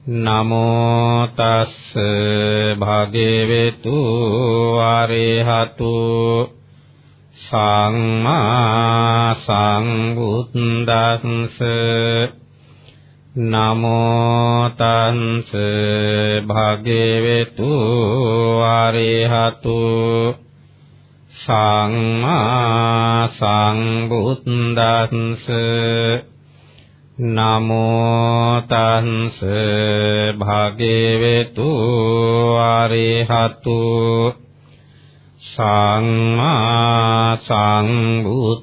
නමෝ තස් භගේවතු ආරහතු සම්මා සම්බුද්දස්ස නමෝ තස් භගේවතු ආරහතු සම්මා සම්බුද්දස්ස නමෝ තන්ස භාගේවතු ආරහතු සම්මා සම්බුද්දස්ස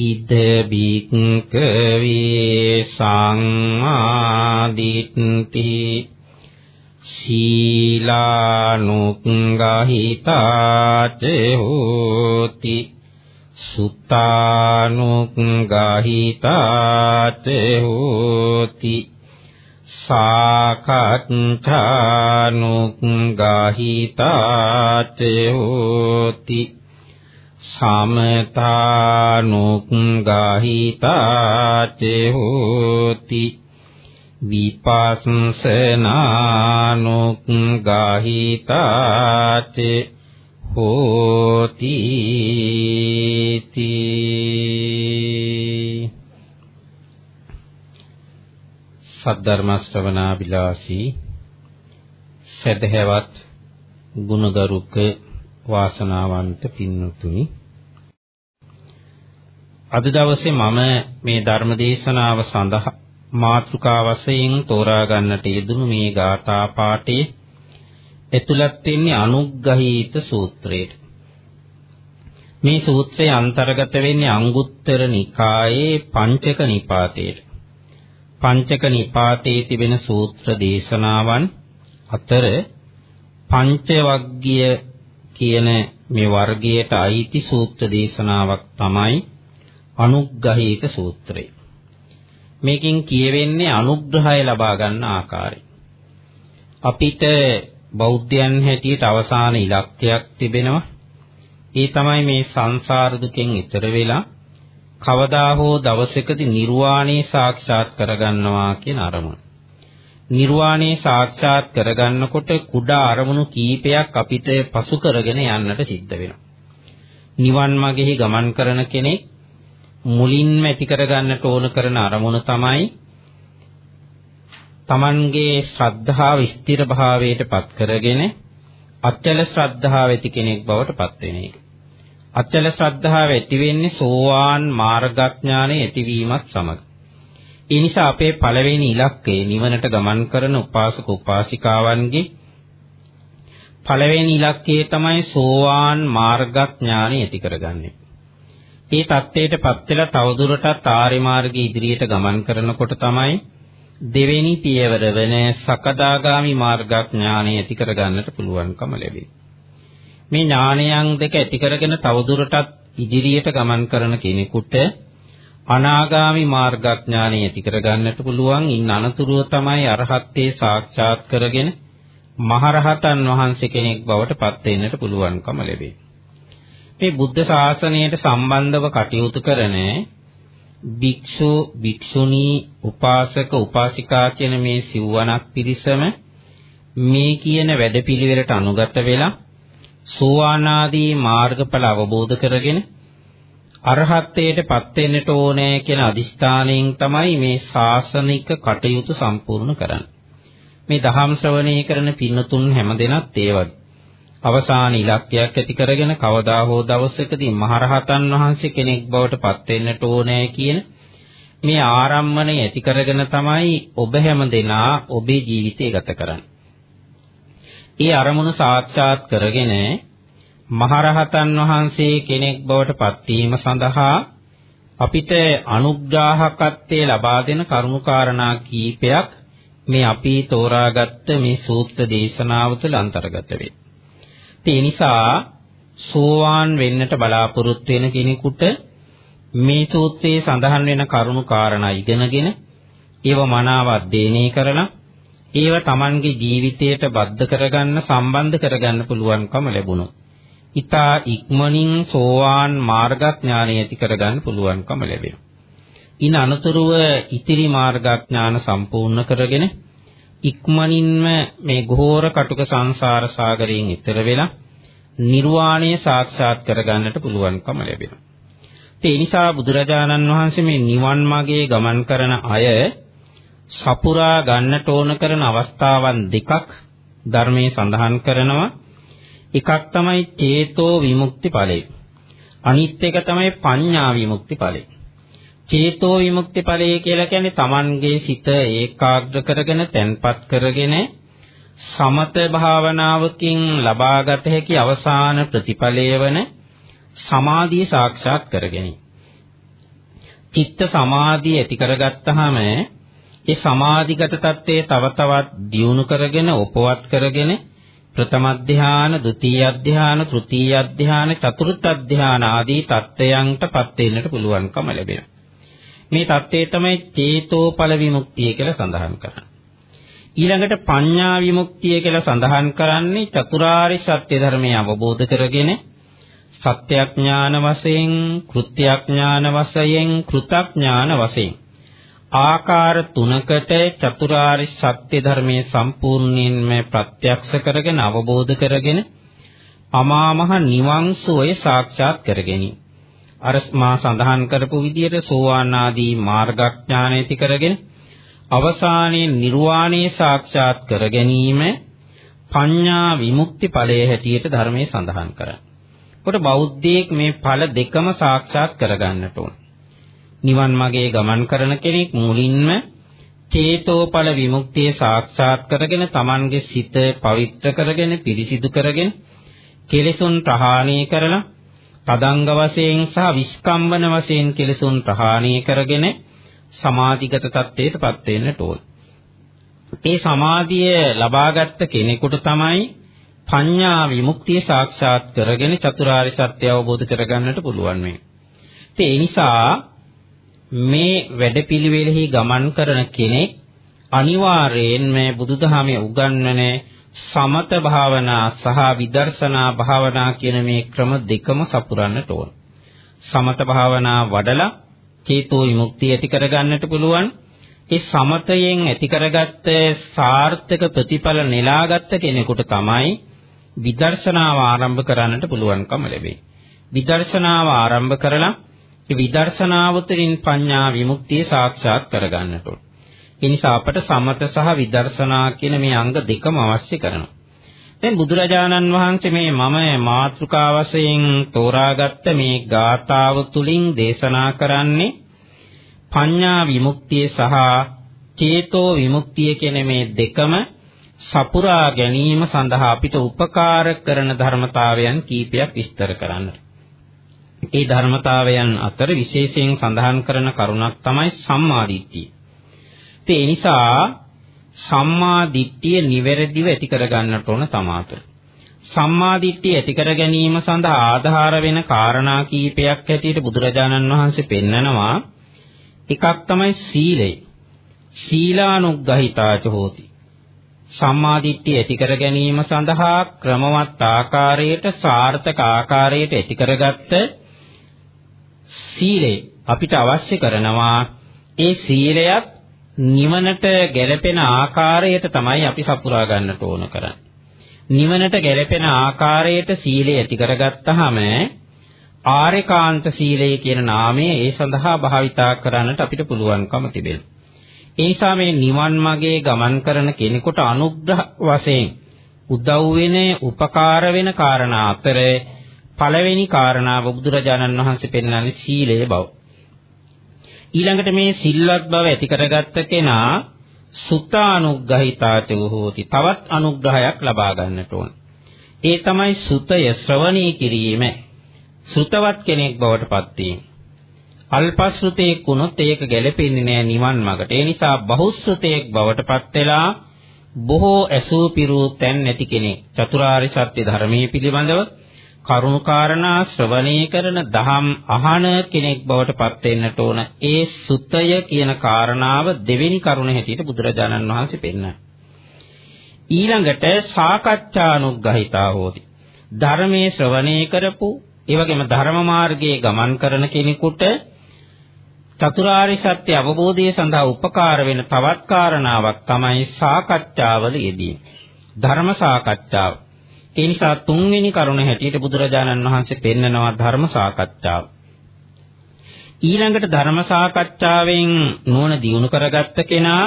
ඉද බික්කවේ සංආදිත්‍ති සීලානුග්ගහිතා ච සුත්තානුග්ගහිතාච හෝති සාකච්ඡානුග්ගහිතාච හෝති සමතානුග්ගහිතාච හෝති විපස්සනානුග්ගහිතාච හෝති සද්ධර්ම ශ්‍රවණා විලාසී සදහැවත් ගුණගරුක වාසනාවන්ත පින්තුනි අද දවසේ මම මේ ධර්ම දේශනාව සඳහා මාතෘකා වශයෙන් තෝරා ගන්නට යෙදුණු මේ ගාථා පාඨයේ එතුළත් වෙන්නේ අනුග්‍රහීත සූත්‍රයට. මේ සූත්‍රයේ අන්තර්ගත වෙන්නේ අංගුත්තර නිකායේ පංචක නිපාතයට. පංචක නිපාතයේ තිබෙන සූත්‍ර දේශනාවන් අතර පංචවග්ගිය කියන මේ වර්ගයට අයිති සූත්‍ර දේශනාවක් තමයි අනුග්‍රහීත සූත්‍රය. මේකෙන් කියවෙන්නේ අනුග්‍රහය ලබා ගන්න ආකාරය. අපිට බෞද්ධයන් හැටියට අවසාන ඉලක්කයක් තිබෙනවා. ඒ තමයි මේ සංසාර දුකෙන් ඈතර වෙලා කවදා හෝ දවසකදී නිර්වාණය සාක්ෂාත් කරගන්නවා කියන අරමුණ. නිර්වාණය සාක්ෂාත් කරගන්නකොට කුඩා අරමුණු කීපයක් අපිට පසු කරගෙන යන්නට සිද්ධ වෙනවා. නිවන් මාගෙහි ගමන් කරන කෙනෙක් මුලින්ම ඇති කරගන්නට ඕන කරන අරමුණ තමයි තමන්ගේ ශ්‍රද්ධාව ස්ථිර භාවයට පත් කරගෙන අචල ශ්‍රද්ධාව ඇති කෙනෙක් බවට පත් වෙන එක. අචල ශ්‍රද්ධාව ඇති වෙන්නේ සෝවාන් මාර්ගඥානෙ ඇතිවීමත් සමග. ඒ නිසා අපේ පළවෙනි ඉලක්කය නිවනට ගමන් කරන උපාසක උපාසිකාවන්ගේ පළවෙනි ඉලක්කය තමයි සෝවාන් මාර්ගඥානෙ ඇති කරගන්නේ. මේ தත්ත්වයට පත් වෙලා තවදුරටත් ආර්ය මාර්ගයේ ඉදිරියට ගමන් කරනකොට තමයි දෙවෙනි පියවර වෙන සකදාගාමි මාර්ගඥානය ඇති කරගන්නට පුළුවන්කම ලැබේ. මේ ඥානයන් දෙක ඇති කරගෙන තවදුරටත් ඉදිරියට ගමන් කරන කෙනෙකුට අනාගාමි මාර්ගඥානය ඇති කරගන්නට පුළුවන්. ඉන් අනතුරුව තමයි අරහත්ත්වේ සාක්ෂාත් කරගෙන මහරහතන් වහන්සේ කෙනෙක් බවට පත් වෙන්නට පුළුවන්කම ලැබේ. මේ බුද්ධ ශාසනයට සම්බන්ධව කටයුතු කරන භික්ෂු භික්ෂුණී උපාසක උපාසිකා කියන මේ සිව්වණක් පිරිසම මේ කියන වැඩපිළිවෙලට අනුගත වෙලා සෝවාන් ආදී මාර්ගඵල අවබෝධ කරගෙන අරහත්ත්වයට පත් වෙන්නට ඕනේ කියන අදිෂ්ඨානයෙන් තමයි මේ ශාසනික කටයුතු සම්පූර්ණ කරන්නේ. මේ දහම් ශ්‍රවණය කරන පින්නතුන් හැමදෙනත් ඒවත් අවසාන ඉලක්කයක් ඇති කරගෙන කවදා හෝ දවසකදී මහරහතන් වහන්සේ කෙනෙක් බවට පත් වෙන්නට ඕනේ කියන මේ ආරම්මණය ඇති කරගෙන තමයි ඔබ හැම දෙනා ඔබේ ජීවිතය ගත කරන්නේ. ඒ අරමුණ සාක්ෂාත් කරගෙන මහරහතන් වහන්සේ කෙනෙක් බවට පත්වීම සඳහා අපිට අනුග්‍රාහකත්වයේ ලබා දෙන කරුණාකාරණා කීපයක් මේ අපි තෝරාගත්ත මේ සූත්‍ර දේශනාව තුළ අන්තර්ගත වේ. ඒ නිසා සෝවාන් වෙන්නට බලාපොරොත්තු වෙන කෙනෙකුට මේ සූත්‍රයේ සඳහන් වෙන කරුණු කාරණා ඉගෙනගෙන ඒව මනාව අධ්‍යයනය කරලා ඒව Tamanගේ ජීවිතයට බද්ධ කරගන්න සම්බන්ධ කරගන්න පුළුවන්කම ලැබුණොත් ඊතා ඉක්මනින් සෝවාන් මාර්ගඥානය ඇති කරගන්න පුළුවන්කම ලැබෙනවා. ඉන් අනතුරුව ඉතිරි මාර්ගඥාන සම්පූර්ණ කරගෙන ඉක්මනින්ම මේ ඝෝර කටුක සංසාර සාගරයෙන් ඈතර වෙලා නිර්වාණය සාක්ෂාත් කරගන්නට පුළුවන්කම ලැබෙනවා. ඒ නිසා බුදුරජාණන් වහන්සේ මේ නිවන් මාගේ ගමන් කරන අය සපුරා ගන්නට ඕන කරන අවස්ථාවන් දෙකක් ධර්මයේ සඳහන් කරනවා. එකක් තමයි චේතෝ විමුක්ති ඵලය. අනිත් එක තමයි පඤ්ඤා විමුක්ති ඵලය. චේතෝ විමුක්ති ඵලය කියලා කියන්නේ Tamanගේ සිත ඒකාග්‍ර කරගෙන තැන්පත් කරගෙන සමත භාවනාවකින් ලබාගත හැකි අවසාන ප්‍රතිඵලය වන සමාධිය සාක්ෂාත් කරගනි. චිත්ත සමාධිය ඇති කරගත්තාම ඒ සමාධිගත தත්ත්වයේ තව තවත් දියුණු කරගෙන උපවත් කරගෙන ප්‍රථම අධ්‍යාන, ဒုတိ ය අධ්‍යාන, තෘතීය අධ්‍යාන, චතුර්ථ අධ්‍යාන ආදී தත්ත්වයන්ටපත් වෙන්නට පුළුවන්කම ලැබෙනවා. මේ தත්ත්වය තමයි චේතෝපල විමුක්තිය කියලා සඳහන් කරන්නේ. ඊළඟට පඤ්ඤා විමුක්තිය කියලා සඳහන් කරන්නේ චතුරාර්ය සත්‍ය ධර්මය අවබෝධ කරගෙන සත්‍යඥාන වශයෙන්, කෘත්‍යඥාන වශයෙන්, කෘතඥාන වශයෙන් ආකාර තුනකට චතුරාර්ය සත්‍ය ධර්මයේ සම්පූර්ණයෙන්ම ප්‍රත්‍යක්ෂ කරගෙන අවබෝධ කරගෙන අමා මහ නිවන් සෝය සාක්ෂාත් කරගනි. අර මා සඳහන් කරපු විදිහට සෝවාන් ආදී මාර්ගඥාන ඇති කරගෙන අවසානයේ නිර්වාණය සාක්ෂාත් කර ගැනීම පඤ්ඤා විමුක්ති ඵලයේ හැටියට ධර්මයේ සඳහන් කරා. කොට බෞද්ධයෙක් මේ ඵල දෙකම සාක්ෂාත් කරගන්නට ඕන. නිවන් මාගේ ගමන් කරන කෙනෙක් මුලින්ම චේතෝඵල විමුක්තිය සාක්ෂාත් කරගෙන Tamanගේ සිත පවිත්‍ර කරගෙන පිරිසිදු කරගෙන කෙලෙසුන් ප්‍රහාණය කරලා තදංග වශයෙන් සහ විස්කම්බන වශයෙන් කෙලෙසුන් ප්‍රහාණය කරගෙන සමාධිගත තත්ත්වයටපත් වෙන්නට ඕන. මේ සමාධිය ලබාගත් කෙනෙකුට තමයි පඤ්ඤා විමුක්තිය සාක්ෂාත් කරගෙන චතුරාර්ය සත්‍ය අවබෝධ කරගන්නට පුළුවන් මේ. ඒ නිසා මේ වැඩපිළිවෙලෙහි ගමන් කරන කෙනෙක් අනිවාර්යයෙන් මේ බුදුදහමේ උගන්වන සමත භාවනා සහ විදර්ශනා භාවනා කියන මේ ක්‍රම දෙකම සපුරන්නට ඕන. සමත භාවනා වඩලා චේතෝ විමුක්තිය ඇති කරගන්නට පුළුවන්. ඒ සමතයෙන් ඇති කරගත්ත සාර්ථක ප්‍රතිඵල නෙලාගත්ත කෙනෙකුට තමයි විදර්ශනාව ආරම්භ කරන්නට පුළුවන්කම ලැබෙයි. විදර්ශනාව ආරම්භ කරලා ඒ විදර්ශනාව තුළින් පඤ්ඤා විමුක්තිය සාක්ෂාත් කරගන්නට ඕන. ඒ නිසා අපට සමත සහ විදර්ශනා කියන මේ අංග දෙකම අවශ්‍ය කරනවා. දැන් බුදුරජාණන් වහන්සේ මේ මම මාතෘකා වශයෙන් තෝරාගත්ත මේ ගාථාව තුලින් දේශනා කරන්නේ පඤ්ඤා විමුක්තිය සහ චේතෝ විමුක්තිය කියන මේ දෙකම සපුරා ගැනීම සඳහා අපිට උපකාර කරන ධර්මතාවයන් කීපයක් විස්තර කරන්න. ඒ ධර්මතාවයන් අතර විශේෂයෙන් සඳහන් කරන කරුණක් තමයි සම්මාදිට්ඨිය. ඒ නිසා සම්මා දිට්ඨිය නිවැරදිව ඇති කරගන්නට ඕන තමාතුර. සම්මා දිට්ඨිය ඇති කර ගැනීම සඳහා ආධාර වෙන කාරණා කීපයක් ඇටියට බුදුරජාණන් වහන්සේ පෙන්නනවා. එකක් තමයි සීලය. සීලානුග්ගහිතාච හෝති. සම්මා දිට්ඨිය ඇති කර ගැනීම සඳහා ක්‍රමවත් ආකාරයට සාර්ථක ආකාරයට ඇති කරගත්ත සීලය අපිට අවශ්‍ය කරනවා ඒ සීලයත් නිවනට ගැලපෙන ආකාරයට තමයි අපි සපුරා ගන්නට ඕන කරන්නේ. නිවනට ගැලපෙන ආකාරයට සීලය ඇති කරගත්තාම ආරේකාන්ත සීලය කියන නාමය ඒ සඳහා භාවිතා කරන්නට අපිට පුළුවන්කම තිබෙනවා. ඒ නිසා මේ නිවන් මාගේ ගමන් කරන කෙනෙකුට අනුග්‍රහ වශයෙන් උදව් වෙන, උපකාර වෙන කාරණා අතර පළවෙනි කාරණාව බුදුරජාණන් වහන්සේ පෙන්වන්නේ සීලය බව. ඊළඟට මේ සිල්වත් බව ඇති කරගත්ත කෙනා සුතානුග්‍රහිතාචෝ හෝති. තවත් අනුග්‍රහයක් ලබා ගන්නට ඕන. ඒ තමයි සුතය ශ්‍රවණී කිරීම. සෘතවත් කෙනෙක් බවට පත් වීම. අල්පශ්‍රුතේක් වුණොත් ඒක ගැලපෙන්නේ නෑ නිවන් මාර්ගට. ඒ නිසා බහුශ්‍රුතේක් බවට පත් වෙලා බොහෝ ඇසූ පිරූ තැන් නැති කෙනෙක් චතුරාර්ය සත්‍ය ධර්මයේ පිළිබඳව කරුණාකාරණා ශ්‍රවණය කරන දහම් අහන කෙනෙක් බවට පත් වෙන්නට ඕන. ඒ සුත්තය කියන කාරණාව දෙවෙනි කරුණ හැටියට බුදුරජාණන් වහන්සේ පෙන්නනවා. ඊළඟට සාකච්ඡානුග්‍රහිතා හෝති. ධර්මයේ ශ්‍රවණය කරපු, ඒ වගේම ධර්ම මාර්ගයේ ගමන් කරන කෙනෙකුට චතුරාර්ය සත්‍ය අවබෝධය සඳහා උපකාර වෙන තවත් කාරණාවක් තමයි සාකච්ඡාවල යෙදීම. ධර්ම සාකච්ඡාව. ඒ නිසා තුන්වෙනි කරුණ හැටියට බුදුරජාණන් වහන්සේ පෙන්නනවා ධර්ම සාකච්ඡාව. ඊළඟට ධර්ම සාකච්ඡාවෙන් නුවණ දියුණු කරගත්ත කෙනා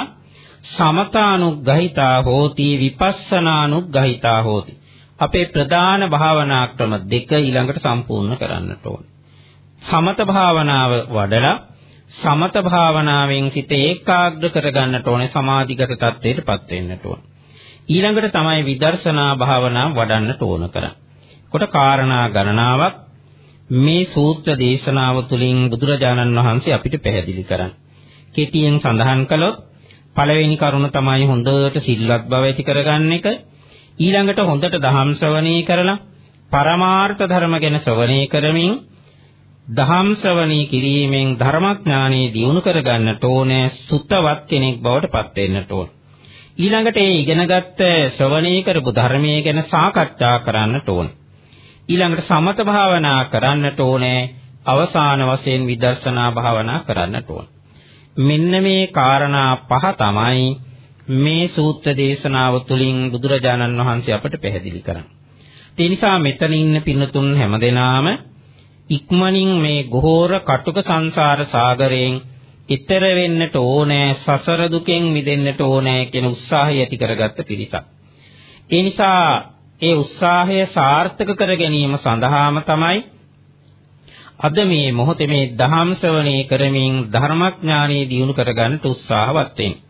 සමතානුග්ගහිතා හෝති විපස්සනානුග්ගහිතා හෝති. අපේ ප්‍රධාන භාවනා ක්‍රම දෙක ඊළඟට සම්පූර්ණ කරන්නට ඕන. සමත භාවනාව වඩලා සමත භාවනාවෙන් සිත ඒකාග්‍ර කරගන්නට ඕනේ සමාධිගත තත්ත්වයටපත් වෙන්නට ඕන. ඊළඟට තමයි විදර්ශනා භාවනාව වඩන්නට ඕන කරන්නේ. කොට කාරණා ගණනාවක් මේ සූත්‍ර දේශනාව තුළින් බුදුරජාණන් වහන්සේ අපිට පැහැදිලි කරන්නේ. කෙටියෙන් සඳහන් කළොත් පළවෙනි කරුණ තමයි හොඳට සිල්වත් බව ඇති කරගන්න එක. ඊළඟට හොඳට දහම් ශ්‍රවණී කරලා පරමාර්ථ ධර්ම ගැන ශ්‍රවණී කරමින් දහම් ශ්‍රවණී කිරීමෙන් ධර්මඥානෙ දියුණු කරගන්නට ඕනේ සුත්තවත් කෙනෙක් බවට පත් වෙන්නට ඕන. ඊළඟට ඒ ඉගෙනගත්ත ශ්‍රවණය කරපු ධර්මයේ ගැන සාකච්ඡා කරන්නට ඕන. ඊළඟට සමත භාවනා කරන්නට ඕනේ. අවසාන වශයෙන් විදර්ශනා භාවනා කරන්නට ඕන. මෙන්න මේ කාරණා පහ තමයි මේ සූත්‍ර දේශනාව තුළින් බුදුරජාණන් වහන්සේ අපට පැහැදිලි කරන්නේ. ඒ නිසා මෙතන ඉන්න පින්නතුන් හැමදෙනාම ඉක්මනින් මේ ගෝර කටුක සංසාර සාගරයෙන් ඈතර වෙන්නට ඕනෑ සසර දුකෙන් මිදෙන්නට ඕනෑ කියන උත්සාහය ඇති කරගත්ත පිරිසක්. ඒ නිසා ඒ උත්සාහය සාර්ථක කර ගැනීම සඳහාම තමයි අද මේ මොහොතේ මේ දහම් ශ්‍රවණය කරමින් ධර්මඥානෙ දියුණු කරගන්න උත්සාහවත් වෙන්නේ.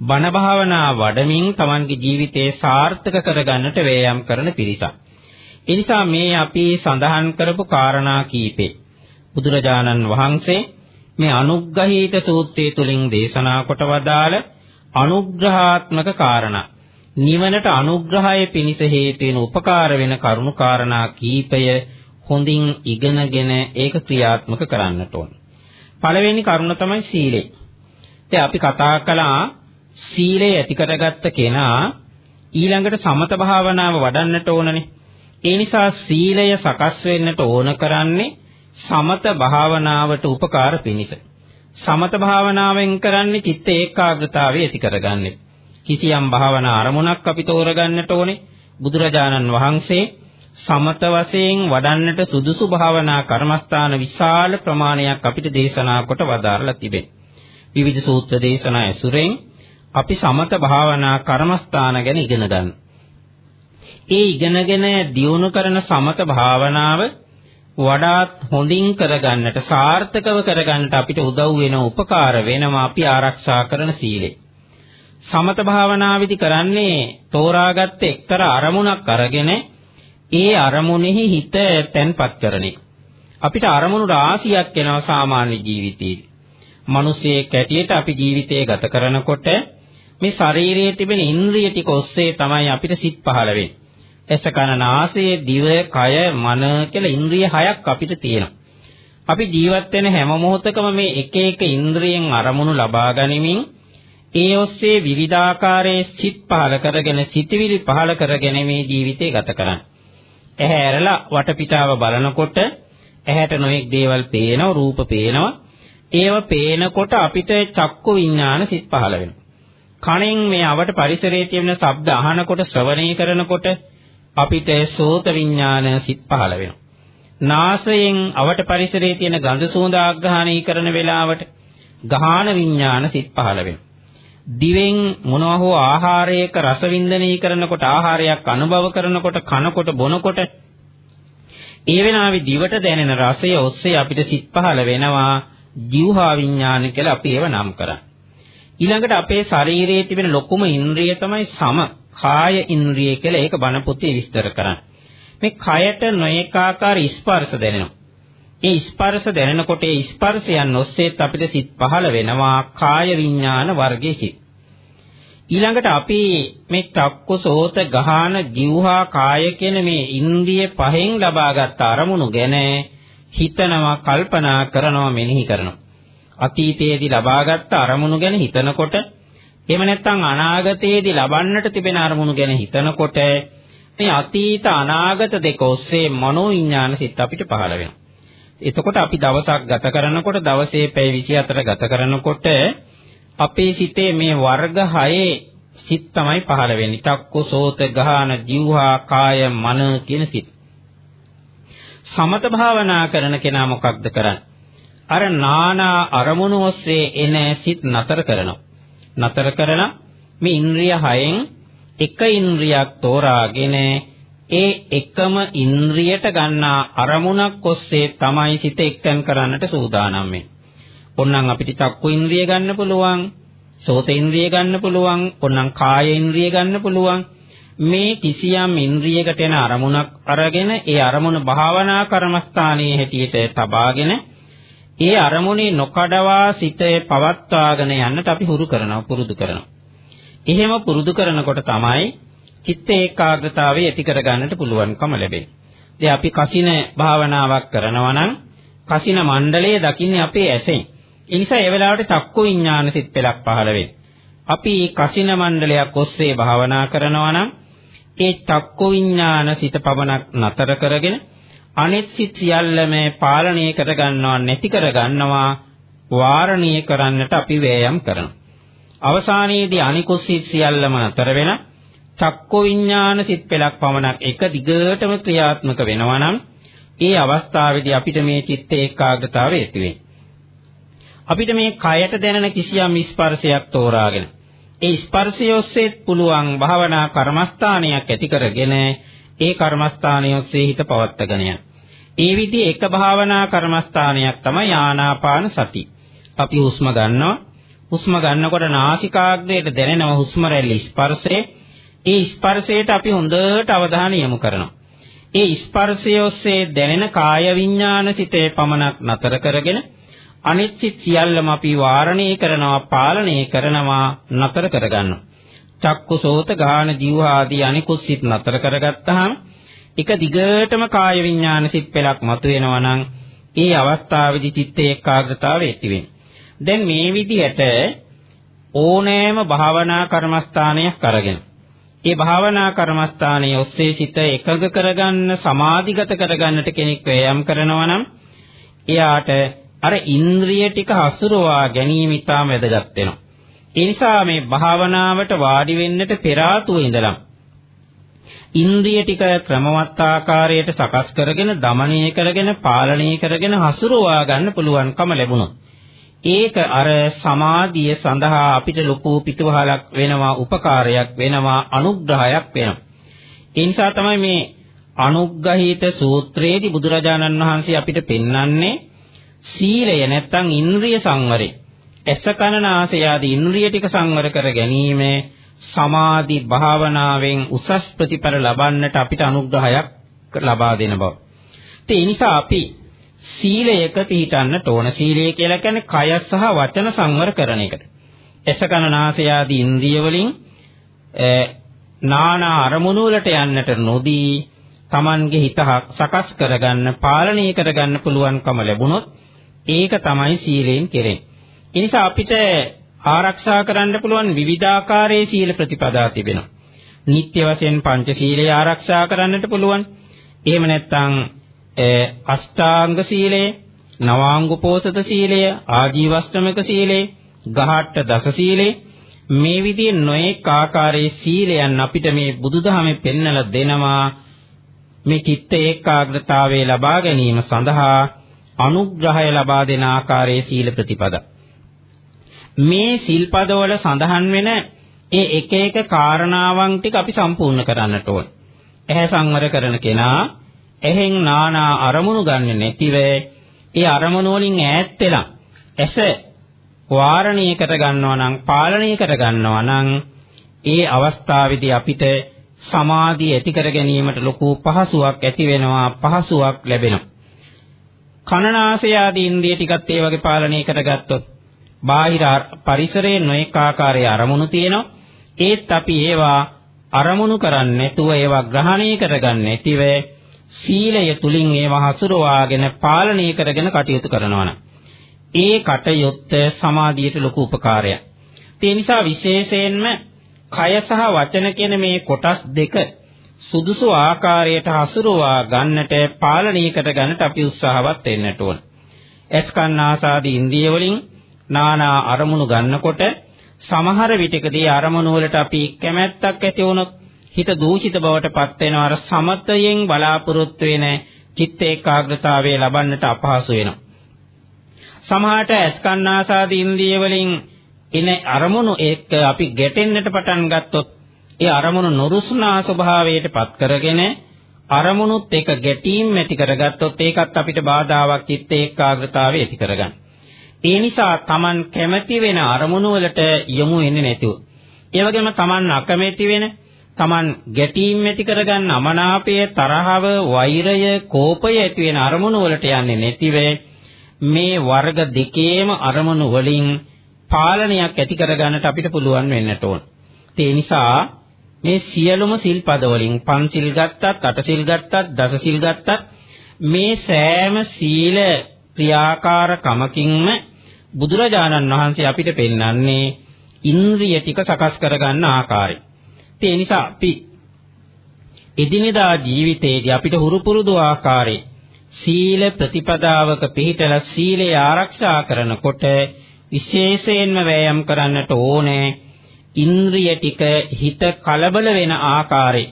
බණ භාවනා වඩමින් Tamanගේ ජීවිතේ සාර්ථක කරගන්නට වෑයම් කරන පිරිසක්. ඒ නිසා මේ අපි සඳහන් කරපු කාරණා කීපේ බුදුරජාණන් වහන්සේ මේ අනුග්‍රහීත සූත්‍රය තුලින් දේශනා කොට වදාළ අනුග්‍රහාත්මක කාරණා නිවනට අනුග්‍රහය පිණිස හේතු වෙන උපකාර වෙන කරුණු කාරණා කීපය හොඳින් ඉගෙනගෙන ඒක ක්‍රියාත්මක කරන්නට ඕන. පළවෙනි කරුණ තමයි සීලය. ඉතින් අපි කතා කළා සීලය ඇති කරගත්ත කෙනා ඊළඟට සමත භාවනාව වඩන්නට ඕනනේ. ඒ නිසා සීලය සකස් වෙන්නට ඕන කරන්නේ සමත භාවනාවට උපකාර පිණිස. සමත භාවනාවෙන් කරන්නේ චිත්ත ඒකාග්‍රතාවය ඇති කරගන්නේ. කිසියම් භාවනා අරමුණක් අපි තෝරගන්නට ඕනේ. බුදුරජාණන් වහන්සේ සමත වශයෙන් වඩන්නට සුදුසු භාවනා කර්මස්ථාන විශාල ප්‍රමාණයක් අපිට දේශනා කොට වදාරලා තිබෙනවා. විවිධ සූත්‍ර දේශනා ඇසුරෙන් අපි සමත භාවනා කර්මස්ථාන ගැන ඉගෙන ගන්න. ඒ ඉගෙනගෙන දියුණු කරන සමත භාවනාව වඩාත් හොඳින් කරගන්නට සාර්ථකව කරගන්නට අපිට උදව් වෙන උපකාර වෙනවා අපි ආරක්ෂා කරන සීලය. සමත භාවනාවේදී කරන්නේ තෝරාගත්ත එක්තරා අරමුණක් අරගෙන ඒ අරමුණෙහි හිත තැන්පත් කරන එක. අපිට අරමුණු රාශියක් එනවා සාමාන්‍ය ජීවිතේදී. මිනිස්සේ කැටියට අපි ජීවිතය ගත කරනකොට මේ ශරීරයේ තිබෙන ඉන්ද්‍රිය ටික ඔස්සේ තමයි අපිට සිත් පහළ වෙන්නේ. ඇස කන නාසය දිව කය මන කියලා ඉන්ද්‍රිය හයක් අපිට තියෙනවා. අපි ජීවත් වෙන හැම මොහොතකම මේ එක එක ඉන්ද්‍රියෙන් අරමුණු ලබා ගනිමින් ඒ ඔස්සේ විවිධාකාරයේ සිත් පහළ කරගෙන සිතවිලි පහළ කරගෙන මේ ජීවිතය ගත කරන්නේ. ඇහැ ඇරලා වටපිටාව බලනකොට ඇහැට නොඑක් දේවල් පේනවා රූප පේනවා ඒව පේනකොට අපිට චක්කු විඥාන සිත් පහළ වෙනවා කණෙන් මේ අවට පරිසරයේ තියෙන ශබ්ද අහනකොට ශ්‍රවණය කරනකොට අපිට සෝත විඥාන සිත් පහළ වෙනවා. නාසයෙන් අවට පරිසරයේ තියෙන ගඳ සුවඳ ආග්‍රහණය කරන වෙලාවට ගාහන විඥාන සිත් පහළ වෙනවා. දිවෙන් මොනවා හෝ ආහාරයක රස වින්දනය කරනකොට ආහාරයක් අනුභව කරනකොට කනකොට බොනකොට ඒ වෙනාවේ දිවට දැනෙන රසය ඔස්සේ අපිට සිත් පහළ වෙනවා ජීවහා විඥාන කියලා අපි ඒව නම් කරන්නේ. ඊළඟට අපේ ශරීරයේ තිබෙන ලොකුම ඉන්ද්‍රිය තමයි සම. කාය ඉන්ද්‍රිය කියලා ඒක බණ පොතේ විස්තර කරන්නේ. මේ කයට නොඒකාකාර ස්පර්ශ දැනෙනවා. ඒ ස්පර්ශ දැනෙනකොට ඒ ස්පර්ශයන් ඔස්සේත් අපිට සිත් පහළ වෙනවා කාය විඥාන වර්ගයේ සිත්. ඊළඟට අපි මේ චක්කු සෝත ගහන જીවහා කාය කියන මේ ඉන්ද්‍රිය පහෙන් ලබාගත් අරමුණු ගැන හිතනවා කල්පනා කරනවා මෙනෙහි කරනවා. අතීතයේදී ලබාගත් අරමුණු ගැන හිතනකොට එහෙම නැත්නම් අනාගතයේදී ලබන්නට තිබෙන අරමුණු ගැන හිතනකොට මේ අතීත අනාගත දෙක ඔස්සේ මනෝ විඥාන සිත් අපිට පහළ වෙනවා. එතකොට අපි දවසක් ගත කරනකොට දවසේ පැය 24 ගත කරනකොට අපේ සිතේ මේ වර්ග 6 සිත් තමයි පහළ වෙන්නේ. චක්කු, සෝත, ගාන, જીවහා, කාය, මන කියන සිත්. සමත භාවනා කරන කෙනා මොකක්ද කරන්නේ? අර නානා අරමුණු ඔස්සේ එන සිත් නතර කරනවා. නතර කරලා මේ ඉන්ද්‍රිය හයෙන් එක ඉන්ද්‍රියක් තෝරාගෙන ඒ එකම ඉන්ද්‍රියට ගන්නා අරමුණක් ඔස්සේ තමයි සිත එක්තෙන් කරන්නට සූදානම් වෙන්නේ. ඕනනම් අපිට චක්කු ඉන්ද්‍රිය ගන්න පුළුවන්, සෝත ඉන්ද්‍රිය ගන්න පුළුවන්, ඕනනම් කාය ඉන්ද්‍රිය ගන්න පුළුවන්. මේ කිසියම් ඉන්ද්‍රියකට එන අරමුණක් අරගෙන ඒ අරමුණ භාවනා කර්මස්ථානයේ හැටියට තබාගෙන ඒ අරමුණේ නොකඩවා සිතේ පවත්වාගෙන යන්නට අපි හුරු කරනවා පුරුදු කරනවා. එහෙම පුරුදු කරනකොට තමයි චිත්ත ඒකාග්‍රතාවය ඇති කරගන්නට පුළුවන්කම ලැබෙන්නේ. ඉතින් අපි කසින භාවනාවක් කරනවා නම් කසින මණ්ඩලයේ දකින්නේ අපේ ඇසෙන්. ඒ නිසා ඒ වෙලාවට චක්කු විඥාන සිත් පෙළක් පහළ වෙන්නේ. අපි කසින මණ්ඩලයක් ඔස්සේ භාවනා කරනවා නම් ඒ චක්කු විඥාන සිත පවණක් නතර කරගෙන අනිත් සිත් සියල්ලම පාලනය කර ගන්නවා නැති කර ගන්නවා වාරණීය කරන්නට අපි වෑයම් කරනවා. අවසානයේදී අනිකුත් සිත් සියල්ලම නතර වෙන චක්කු විඥාන සිත් පෙළක් පමණක් එක දිගටම ක්‍රියාත්මක වෙනවා නම් ඒ අවස්ථාවේදී අපිට මේ චිත්ත ඒකාග්‍රතාවය ඇති වෙන්නේ. අපිට මේ කයට දැනෙන කිසියම් ස්පර්ශයක් තෝරාගෙන ඒ ස්පර්ශය ඔස්සේ පුළුවන් භාවනා කර්මස්ථානයක් ඇති කරගෙන ඒ කර්මස්ථානය ඔස්සේ හිත පවත්වාගෙන යන. ඒ විදිහේ එක භාවනා කර්මස්ථානයක් තමයි ආනාපාන සති. අපි හුස්ම ගන්නවා. හුස්ම ගන්නකොට නාසිකාග්‍රයට දැනෙන හුස්ම රැලි ස්පර්ශයේ ඒ ස්පර්ශයට අපි හොඳට අවධානය යොමු කරනවා. ඒ ස්පර්ශය ඔස්සේ දැනෙන කාය විඥාන සිතේ පමණක් නතර කරගෙන අනිත් සිත් සියල්ලම අපි වාරණය කරනවා පාලනය කරනවා නතර කරගන්නවා. චක්කු සෝත ගාන ජීව ආදී අනිකුත් සිත් නතර කරගත්තාම එක දිගටම කාය විඥාන සිත් පෙළක් මතුවෙනවා නම් ඒ අවස්ථාවේදී චිත්ත ඒකාග්‍රතාවය ඇති වෙනවා. දැන් මේ විදිහට ඕනෑම භාවනා කර්මස්ථානයක් අරගෙන ඒ භාවනා කර්මස්ථානයේ ඔස්සේ සිත එකඟ කරගන්න සමාධිගත කරගන්නට කෙනෙක් වෑයම් කරනවා නම් එයාට අර ඉන්ද්‍රිය ටික හසුරවා ගැනීම ඉතාම වැදගත් වෙනවා. ඒ නිසා මේ භාවනාවට වාඩි වෙන්නට පෙර ආතුව ඉඳලා ඉන්ද්‍රිය ටික ක්‍රමවත් ආකාරයට සකස් කරගෙන দমনය කරගෙන පාලනය කරගෙන හසුරුවා ගන්න පුළුවන්කම ලැබුණොත් ඒක අර සමාධිය සඳහා අපිට ලොකු පිටුවහලක් වෙනවා උපකාරයක් වෙනවා අනුග්‍රහයක් වෙනවා. ඒ නිසා තමයි මේ අනුග්‍රහිත සූත්‍රයේදී බුදුරජාණන් වහන්සේ අපිට පෙන්වන්නේ සීලය නැත්තම් ඉන්ද්‍රිය සංවරේ ඇස කන නාසය ආදී ඉන්ද්‍රිය ටික සංවර කර ගැනීම සමාධි භාවනාවෙන් උසස් ප්‍රතිඵල ලබන්නට අපිට අනුග්‍රහයක් ලබා දෙන බව. ඒ නිසා අපි සීලයක පිළිටන්නට ඕන. සීලය කියලා කියන්නේ කය සහ වචන සංවර කරන එකට. එසකන නාසය ආදී ඉන්ද්‍රිය වලින් නානා අරමුණු වලට යන්නට නොදී Tamange හිත සකස් කරගන්න, පාලනය කරගන්න පුළුවන්කම ලැබුණොත් ඒක තමයි සීලයෙන් කෙරෙන්නේ. ඒ නිසා අපිට ආරක්ෂා කරන්න පුළුවන් විවිධාකාරයේ සීල ප්‍රතිපදා තිබෙනවා. නිත්‍ය වශයෙන් පංචශීලය ආරක්ෂා කරන්නට පුළුවන්. එහෙම නැත්නම් අෂ්ටාංග සීලය, නවාංගුපෝසත සීලය, ආජීවස්තමක සීලය, ගහට්ට දස සීලය මේ විදිහේ නොඑක ආකාරයේ සීලයන් අපිට මේ බුදුදහමේ පෙන්වලා දෙනවා මේ චිත්ත ඒකාග්‍රතාවය ලබා ගැනීම සඳහා අනුග්‍රහය ලබා දෙන ආකාරයේ සීල ප්‍රතිපදා මේ සිල්පදවල සඳහන් වෙන ඒ එක එක කාරණාවන් ටික අපි සම්පූර්ණ කරන්නට ඕන. ඇහැ සංවර කරන කෙනා එහෙන් නානා අරමුණු ගන්න නැතිව ඒ අරමුණු වලින් ඈත් වෙලා ඇස වාරණීය කර ගන්නවා නම් පාලනීය කර ගන්නවා නම් ඒ අවස්ථාවේදී අපිට සමාධිය ඇති කර ගැනීමට ලොකු පහසුවක් ඇති වෙනවා පහසුවක් ලැබෙනවා කනනාසය ආදී ඉන්ද්‍රිය ටිකත් ඒ වගේ පාලනය කරගත්තොත් බාහිර පරිසරයේ නොඑක ආකාරයේ අරමුණු තියෙනවා ඒත් අපි ඒවා අරමුණු කරන්නේ නැතුව ඒවා ග්‍රහණය කරගන්නේ නැතිව සීලය තුලින් ඒවා හසුරවාගෙන පාලනය කරගෙන කටයුතු කරනවා ඒ කටයුත්ත සමාධියට ලොකු උපකාරයක්. ඒ නිසා විශේෂයෙන්ම කය සහ වචන කියන මේ කොටස් දෙක සුදුසු ආකාරයට හසුරුවා ගන්නට පාලනය කර ගන්නට අපි උත්සාහවත් වෙන්නට ඕන. එස්කන්නාසාදී ඉන්ද්‍රිය වලින් නානා අරමුණු ගන්නකොට සමහර විටකදී අරමුණු වලට අපි කැමැත්තක් ඇති වුණොත් හිත දූෂිත බවට පත් වෙනවා අර සමතයෙන් බලාපොරොත්තු වෙන චිත්ත ඒකාග්‍රතාවය ලබන්නට අපහසු වෙනවා. සමහරට ඇස්කන්නාසාදී ඉන්ද්‍රිය වලින් එන අරමුණු එක්ක අපි ගැටෙන්නට පටන් ගත්තොත් ඒ අරමුණු නුරුස්නා ස්වභාවයට පත් කරගෙන අරමුණුත් එක ගැටීම් ඇති කරගත්තොත් ඒකත් අපිට බාධාවක් චිත්ත ඒකාග්‍රතාවය ඇති කරගන්න. ඒ නිසා Taman කැමැති වෙන අරමුණු වලට යොමු වෙන්නේ නැතුව. ඒ වගේම Taman අකමැති වෙන Taman ගැටීම් ඇති කරගන්න අමනාපය, තරහව, වෛරය, කෝපය ඇති වෙන අරමුණු වලට යන්නේ නැතිව මේ වර්ග දෙකේම අරමුණු වලින් පාලනයක් ඇති කරගන්නට අපිට පුළුවන් වෙන්නට ඕන. ඒ නිසා මේ සියලුම සිල්පද වලින් පන්සිල් ගත්තත්, අටසිල් ගත්තත්, දසසිල් ගත්තත් මේ සෑම සීල ක්‍රියාකාරකමකින්ම බුදුරජාණන් වහන්සේ අපිට පෙන්වන්නේ ඉන්ද්‍රිය ටික සකස් කරගන්න ආකාරය. ඒ නිසා අපි එදිනෙදා ජීවිතයේදී අපිට හුරු පුරුදු ආකාරයේ සීල ප්‍රතිපදාවක පිළිතලා සීලය ආරක්ෂා කරනකොට විශේෂයෙන්ම වෑයම් කරන්නට ඕනේ ඉන්ද්‍රිය ටික හිත කලබල වෙන ආකාරය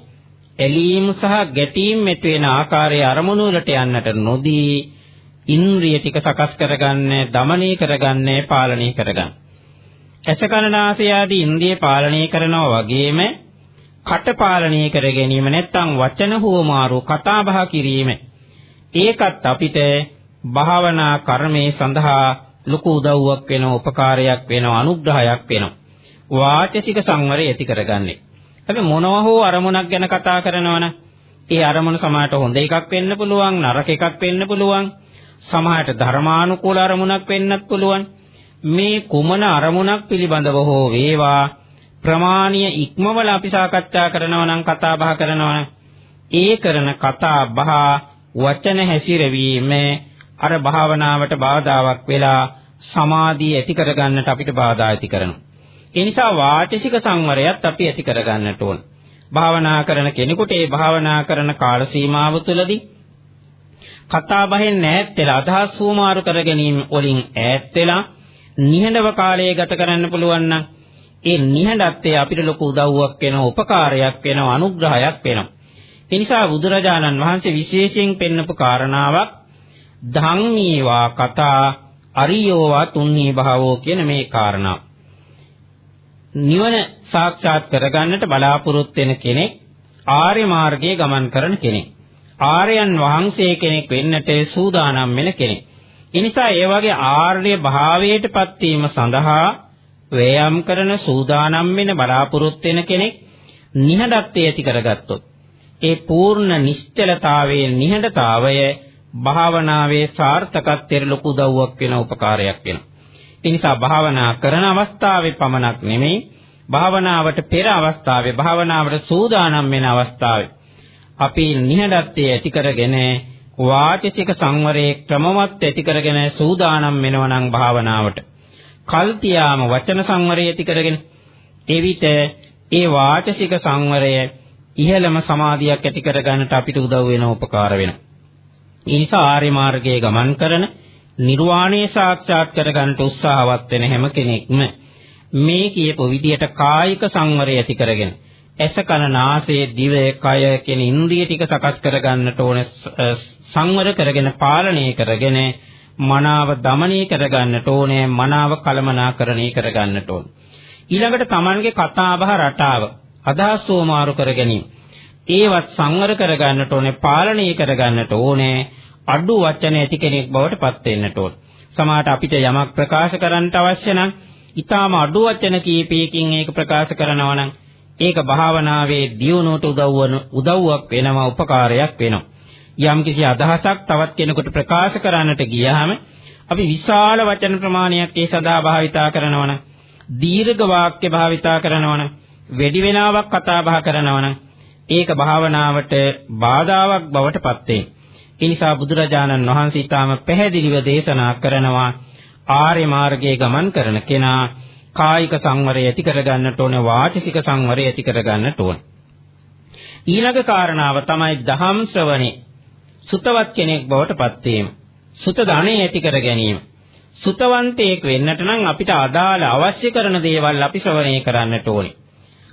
ඇලීම් සහ ගැටීම් ඇති වෙන ආකාරයේ අරමුණු වලට යන්නට නොදී ඉන්ද්‍රිය ටික සකස් කරගන්න, দমনය කරගන්න, පාලනය කරගන්න. ඇසකනාසය ආදී ඉන්ද්‍රිය පාලනය කරනවා වගේම කට පාලනය කර ගැනීම නැත්නම් වචන හුවමාරු කතා බහ කිරීම. ඒකත් අපිට භාවනා කර්මයේ සඳහා ලොකු උදව්වක් වෙන උපකාරයක් වෙන අනුග්‍රහයක් වෙනවා වාචසික සංවරය ඇති කරගන්නේ. අපි මොනවා හෝ අරමුණක් ගැන කතා කරනවනේ ඒ අරමුණ සමායට හොඳ එකක් වෙන්න පුළුවන් නරක එකක් වෙන්න පුළුවන්. සමායට ධර්මානුකූල අරමුණක් වෙන්නත් පුළුවන් මේ කුමන අරමුණක් පිළිබඳව හෝ වේවා ප්‍රමාණීය ඉක්මවල අපි සාකච්ඡා කරනවා නම් කතා බහ කරනවා නම් ඒ කරන කතා බහ වචන හැසිරවීම අර භාවනාවට බාධාවක් වෙලා සමාධිය ඇති කරගන්නට අපිට බාධා ඇති කරනවා. ඒ නිසා වාචසික සංවරයත් අපි ඇති කරගන්නට ඕන. භාවනා කරන කෙනෙකුට ඒ භාවනා කරන කාල සීමාව තුළදී කතා බහෙන් ඈත් වෙලා අදහස් සූමාරු කර ගැනීම වලින් ඈත් වෙලා නිහඬව කාලය ගත කරන්න පුළුවන් නම් ඒ නිහඬත්වය අපිට ලොකු උදව්වක් වෙනවා උපකාරයක් වෙනවා අනුග්‍රහයක් වෙනවා ඒ නිසා බුදුරජාණන් වහන්සේ විශේෂයෙන් පෙන්වපු කාරණාවක් ධම්මීවා කතා අරියෝවා තුන්නී භාවෝ කියන මේ කාරණා. නිවන සාක්ෂාත් කරගන්නට බලාපොරොත්තු වෙන කෙනෙක් ආර්ය මාර්ගයේ ගමන් කරන කෙනෙක්. ආර්යයන් වහන්සේ කෙනෙක් වෙන්නට සූදානම් වෙන කෙනෙක්. එනිසා ඒ වගේ ආර්ය භාවයටපත් වීම සඳහා වෑයම් කරන සූදානම් වෙන බලාපොරොත්තු වෙන කෙනෙක් නිහඬත්වයේ ඇති කරගත්තොත් ඒ පූර්ණ නිශ්චලතාවයේ නිහඬතාවය භාවනාවේ සාර්ථකත්වයට ලොකු උදව්වක් වෙන උපකාරයක් වෙනවා. ඒ නිසා භාවනා කරන අවස්ථාවේ පමණක් නෙමෙයි භාවනාවට පෙර අවස්ථාවේ භාවනාවට සූදානම් වෙන අවස්ථාවේ අපි නිහඬත්වයේ ඇති කරගෙන වාචික සංවරයේ ක්‍රමවත් ඇති කරගෙන සූදානම් වෙනවා නම් භාවනාවට කල්තියාම වචන සංවරය ඇති කරගෙන එවිට ඒ වාචසික සංවරය ඉහළම සමාධියක් ඇති කරගන්නට අපිට උදව් වෙන උපකාර වෙනවා. ඒ නිසා ආර්ය මාර්ගයේ ගමන් කරන නිර්වාණය සාක්ෂාත් කරගන්නට උත්සාහවත් වෙන හැම කෙනෙක්ම මේ කියපු විදියට කායික සංවරය ඇති කරගෙන ඇස කන නාසය දිවය කය කියන ඉන්ද්‍රිය ටික සකස් කරගන්නට ඕන සංවර කරගෙන පාලනය කරගෙන මනාව দমনය කරගන්නට ඕනේ මනාව කලමනාකරණය කරගන්නට ඕන. ඊළඟට Tamanගේ කතාබහ රටාව අදහස් සෝමාරු කර ගැනීම ඒවත් සංවර කරගන්නට ඕනේ පාලනය කරගන්නට ඕනේ අඩු වචන ඇති කෙනෙක් බවට පත් වෙන්නට ඕන. සමහරට අපිට යමක් ප්‍රකාශ කරන්න අවශ්‍ය නම් ඊටාම අඩු වචන කීපයකින් ඒක ප්‍රකාශ කරනවා නම් ඒක භාවනාවේ දියුණුවට උදව්වන උදව්වක් වෙනවා උපකාරයක් වෙනවා. යම්කිසි අදහසක් තවත් කෙනෙකුට ප්‍රකාශ කරන්නට ගියාම අපි විශාල වචන ප්‍රමාණයක් ඒ සදා භාවිතා කරනවනම් දීර්ඝ වාක්‍ය භාවිතා කරනවනම් වැඩි වෙලාවක් කතා බහ කරනවනම් ඒක භාවනාවට බාධාවක් බවට පත් වෙනවා. ඒ නිසා බුදුරජාණන් වහන්සේ ඊටාම පැහැදිලිව දේශනා කරනවා ආර්ය මාර්ගයේ ගමන් කරන කෙනා කායික සංවරය ඇති කරගන්නට ඕන වාචික සංවරය ඇති කරගන්නට ඕන ඊළඟ කාරණාව තමයි දහම් ශ්‍රවණේ සුතවත් කෙනෙක් බවට පත් වීම. සුත ධනෙ ඇති කර ගැනීම. සුතවන්තයෙක් වෙන්නට නම් අපිට අදාළ අවශ්‍ය කරන දේවල් අපි ශ්‍රවණය කරන්නට ඕනේ.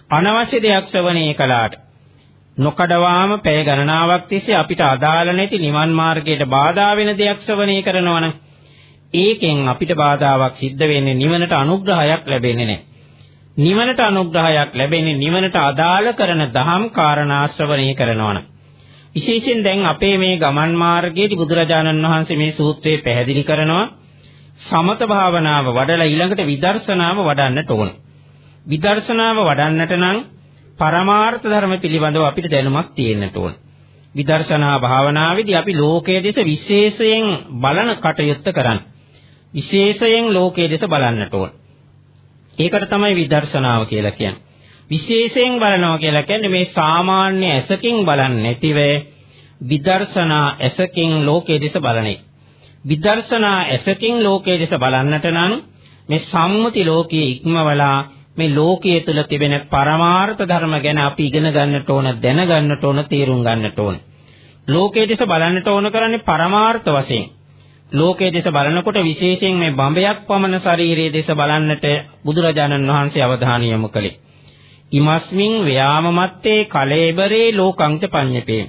අනවශ්‍ය දෙයක් ශ්‍රවණය කළාට නොකඩවාම පැය ගණනාවක් තිස්සේ අපිට අදාළ නැති නිවන් මාර්ගයට බාධා වෙන දෙයක් ශ්‍රවණය කරනවා නම් ඒකෙන් අපිට බාධාවක් සිද්ධ වෙන්නේ නිවනට අනුග්‍රහයක් ලැබෙන්නේ නැහැ. නිවනට අනුග්‍රහයක් ලැබෙන්නේ නිවනට අදාළ කරන දහම් කාරණා ශ්‍රවණය කරනවා නම්. විශේෂයෙන් දැන් අපේ මේ ගමන් මාර්ගයේදී බුදුරජාණන් වහන්සේ මේ සූත්‍රයේ පැහැදිලි කරනවා සමත භාවනාව වඩලා ඊළඟට විදර්ශනාව වඩන්නට ඕන. විදර්ශනාව වඩන්නට නම් පරමාර්ථ ධර්ම පිළිබඳව අපිට දැනුමක් තියෙන්නට ඕන. විදර්ශනා භාවනාවේදී අපි ලෝකයේ දෙස විශේෂයෙන් බලන කටයුත්ත කරන්න. විශේෂයෙන් ලෝකයේ දෙස බලන්නට ඕන. ඒකට තමයි විදර්ශනාව කියලා කියන්නේ. විශේෂයෙන් බලනවා කියලා කියන්නේ මේ සාමාන්‍ය ඇසකින් බලන්නේ නැතිව විදර්ශනා ඇසකින් ලෝකයේ දෙස බලන එක. විදර්ශනා ඇසකින් ලෝකයේ දෙස බලන්නට නම් මේ සම්මුති ලෝකයේ ඉක්මවලා මේ ලෝකයේ තුල තිබෙන පරමාර්ථ ධර්ම ගැන අපි ඉගෙන ගන්නට ඕන දැනගන්නට ඕන තේරුම් ගන්නට ඕන ලෝකයේ දෙස බලන්නට ඕන කරන්නේ පරමාර්ථ වශයෙන් ලෝකයේ දෙස බලනකොට විශේෂයෙන් මේ බඹයක් පමණ ශරීරයේ දෙස බලන්නට බුදුරජාණන් වහන්සේ අවධානය යොමු කළේ ඉමස්මින් ව්‍යාම මත්තේ කලේබරේ ලෝකංච පඤ්ඤපේ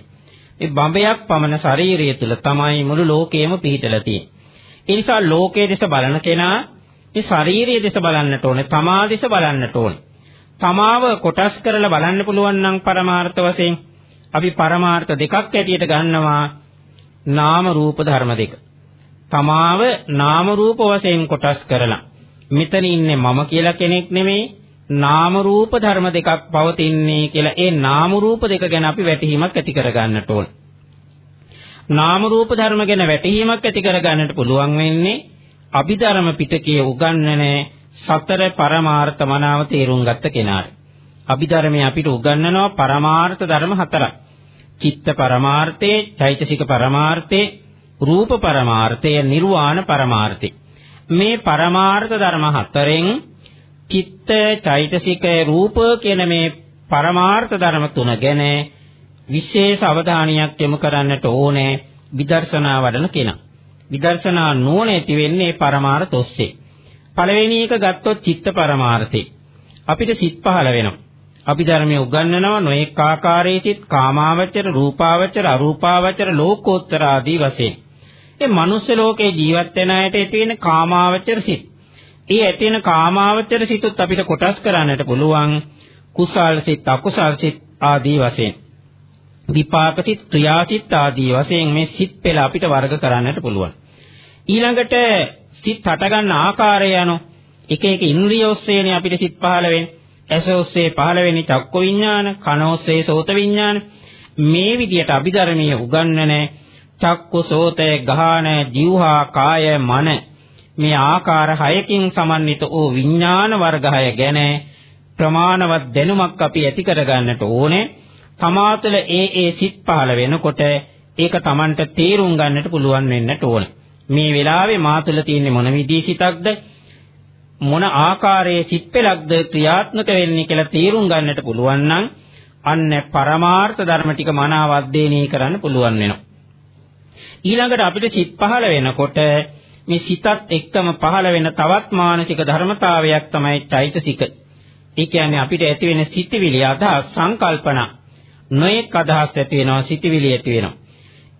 මේ බඹයක් පමණ ශරීරය තුල තමයි මුළු ලෝකයම පිහිටලා තියෙන්නේ ඒ නිසා ලෝකයේ දෙස බලන කෙනා මේ ශාරීරිය දෙස බලන්නට ඕනේ, තමා දෙස බලන්නට ඕනේ. තමාව කොටස් කරලා බලන්න පුළුවන් නම් පරමාර්ථ වශයෙන් අපි පරමාර්ථ දෙකක් ඇටියට ගන්නවා නාම රූප ධර්ම දෙක. තමාව නාම රූප වශයෙන් කොටස් කරලා මෙතන ඉන්නේ මම කියලා කෙනෙක් නෙමෙයි නාම රූප ධර්ම දෙකක් පවතින්නේ කියලා ඒ නාම රූප දෙක ගැන අපි වැටහීමක් ඇති කරගන්නට ඕන. නාම රූප ධර්ම ගැන වැටහීමක් ඇති කරගන්නට පුළුවන් වෙන්නේ අභිධර්ම පිටකයේ උගන්වන සතර පරමාර්ථ මනාව තේරුම් ගත්ත කෙනාට. අභිධර්මයේ අපිට උගන්වනවා පරමාර්ථ ධර්ම හතරක්. චිත්ත පරමාර්ථේ, චෛතසික පරමාර්ථේ, රූප පරමාර්ථය, නිර්වාණ පරමාර්ථය. මේ පරමාර්ථ ධර්ම හතරෙන් චිත්ත, චෛතසික, රූප කියන මේ පරමාර්ථ ධර්ම තුන ගැන විශේෂ අවධානයක් යොමු කරන්නට ඕනේ විදර්ශනා වඩන කෙනා. විදර්ශනා නුවණ ඇති වෙන්නේ පරමාර්ථ ඔස්සේ. පළවෙනි එක ගත්තොත් චිත්ත පරමාර්ථේ. අපිට සිත් පහළ වෙනවා. අපි ධර්මයේ උගන්වනවා නොඑක ආකාරයේ සිත් කාමාවචර, රූපාවචර, අරූපාවචර, ලෝකෝත්තර ආදී වශයෙන්. ඒ මනුස්ස ලෝකේ ජීවත් වෙන අයට ඇති වෙන කාමාවචර සිත්. ඒ ඇති වෙන කාමාවචර සිතුත් අපිට කොටස් කරන්නට පුළුවන් කුසල් සිත්, අකුසල් සිත් ආදී වශයෙන්. විපාක සිත් ක්‍රියාසිත ආදී වශයෙන් මේ සිත් පෙළ අපිට වර්ග කරන්නට පුළුවන්. ඊළඟට සිත් හටගන්න ආකාරය යන එක එක ඉන්ද්‍රිය ඔස්සේනේ අපිට සිත් පහළ වෙන්නේ. ඇස ඔස්සේ පහළ වෙන්නේ චක්ක විඥාන, කන ඔස්සේ සෝත විඥාන. මේ විදිහට අභිධර්මයේ උගන්වන චක්කු සෝත ගාහන જીවහා කාය මන මේ ආකාර හයකින් සමන්විත වූ විඥාන වර්ග හය ගැන ප්‍රමාණවත් දැනුමක් අපි ඇති කරගන්නට ඕනේ. තමා තුළ ඒ ඒ සිත් පහළ වෙනකොට ඒක Tamanට තේරුම් ගන්නට පුළුවන් වෙන්නට ඕන. මේ වෙලාවේ මා තුළ තියෙන්නේ මොන විදිහේ සිතක්ද මොන ආකාරයේ සිත් පෙළක්ද ක්‍රියාත්මක වෙන්නේ කියලා තේරුම් ගන්නට පුළුවන් නම් අන්න පරමාර්ථ ධර්ම ටික මනාව අධ්‍යයනය කරන්න පුළුවන් වෙනවා. ඊළඟට අපිට සිත් පහළ වෙනකොට මේ සිතත් එක්කම පහළ වෙන තවත් මානසික ධර්මතාවයක් තමයි චෛතසික. ඒ කියන්නේ අපිට ඇති වෙන සිතිවිලි අදහස් සංකල්පනා නොඑක් අදහස් ඇති වෙනවා සිතිවිලි ඇති වෙනවා.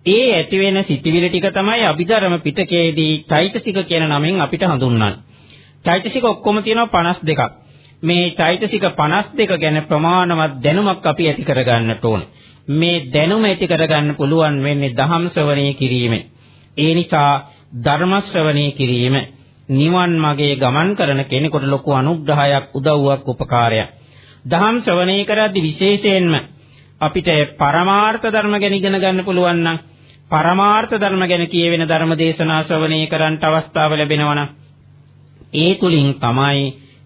ඒ ඇති වෙන සිතිවිලි ටික තමයි අභිධර්ම පිටකයේදී චෛතසික කියන නමෙන් අපිට හඳුන්වන්නේ. චෛතසික ඔක්කොම තියෙනවා 52ක්. මේ චෛතසික 52 ගැන ප්‍රමාණවත් දැනුමක් අපි ඇති කරගන්නට ඕන. මේ දැනුම ඇති කරගන්න පුළුවන් වෙන්නේ දහම් ශ්‍රවණය කිරීමෙන්. ඒ නිසා ධර්ම ශ්‍රවණය කිරීම නිවන් මාගේ ගමන් කරන කෙනෙකුට ලොකු අනුග්‍රහයක් උදව්වක් උපකාරයක්. දහම් ශ්‍රවණය කරද්දී විශේෂයෙන්ම අපිට පරමාර්ථ ධර්ම ගැන ඉගෙන ගන්න පුළුවන් නම් පරමාර්ථ ධර්ම ගැන කියවෙන ධර්ම දේශනා ශ්‍රවණය කරන්නට අවස්ථාව ලැබෙනවා නම් ඒ තුලින් තමයි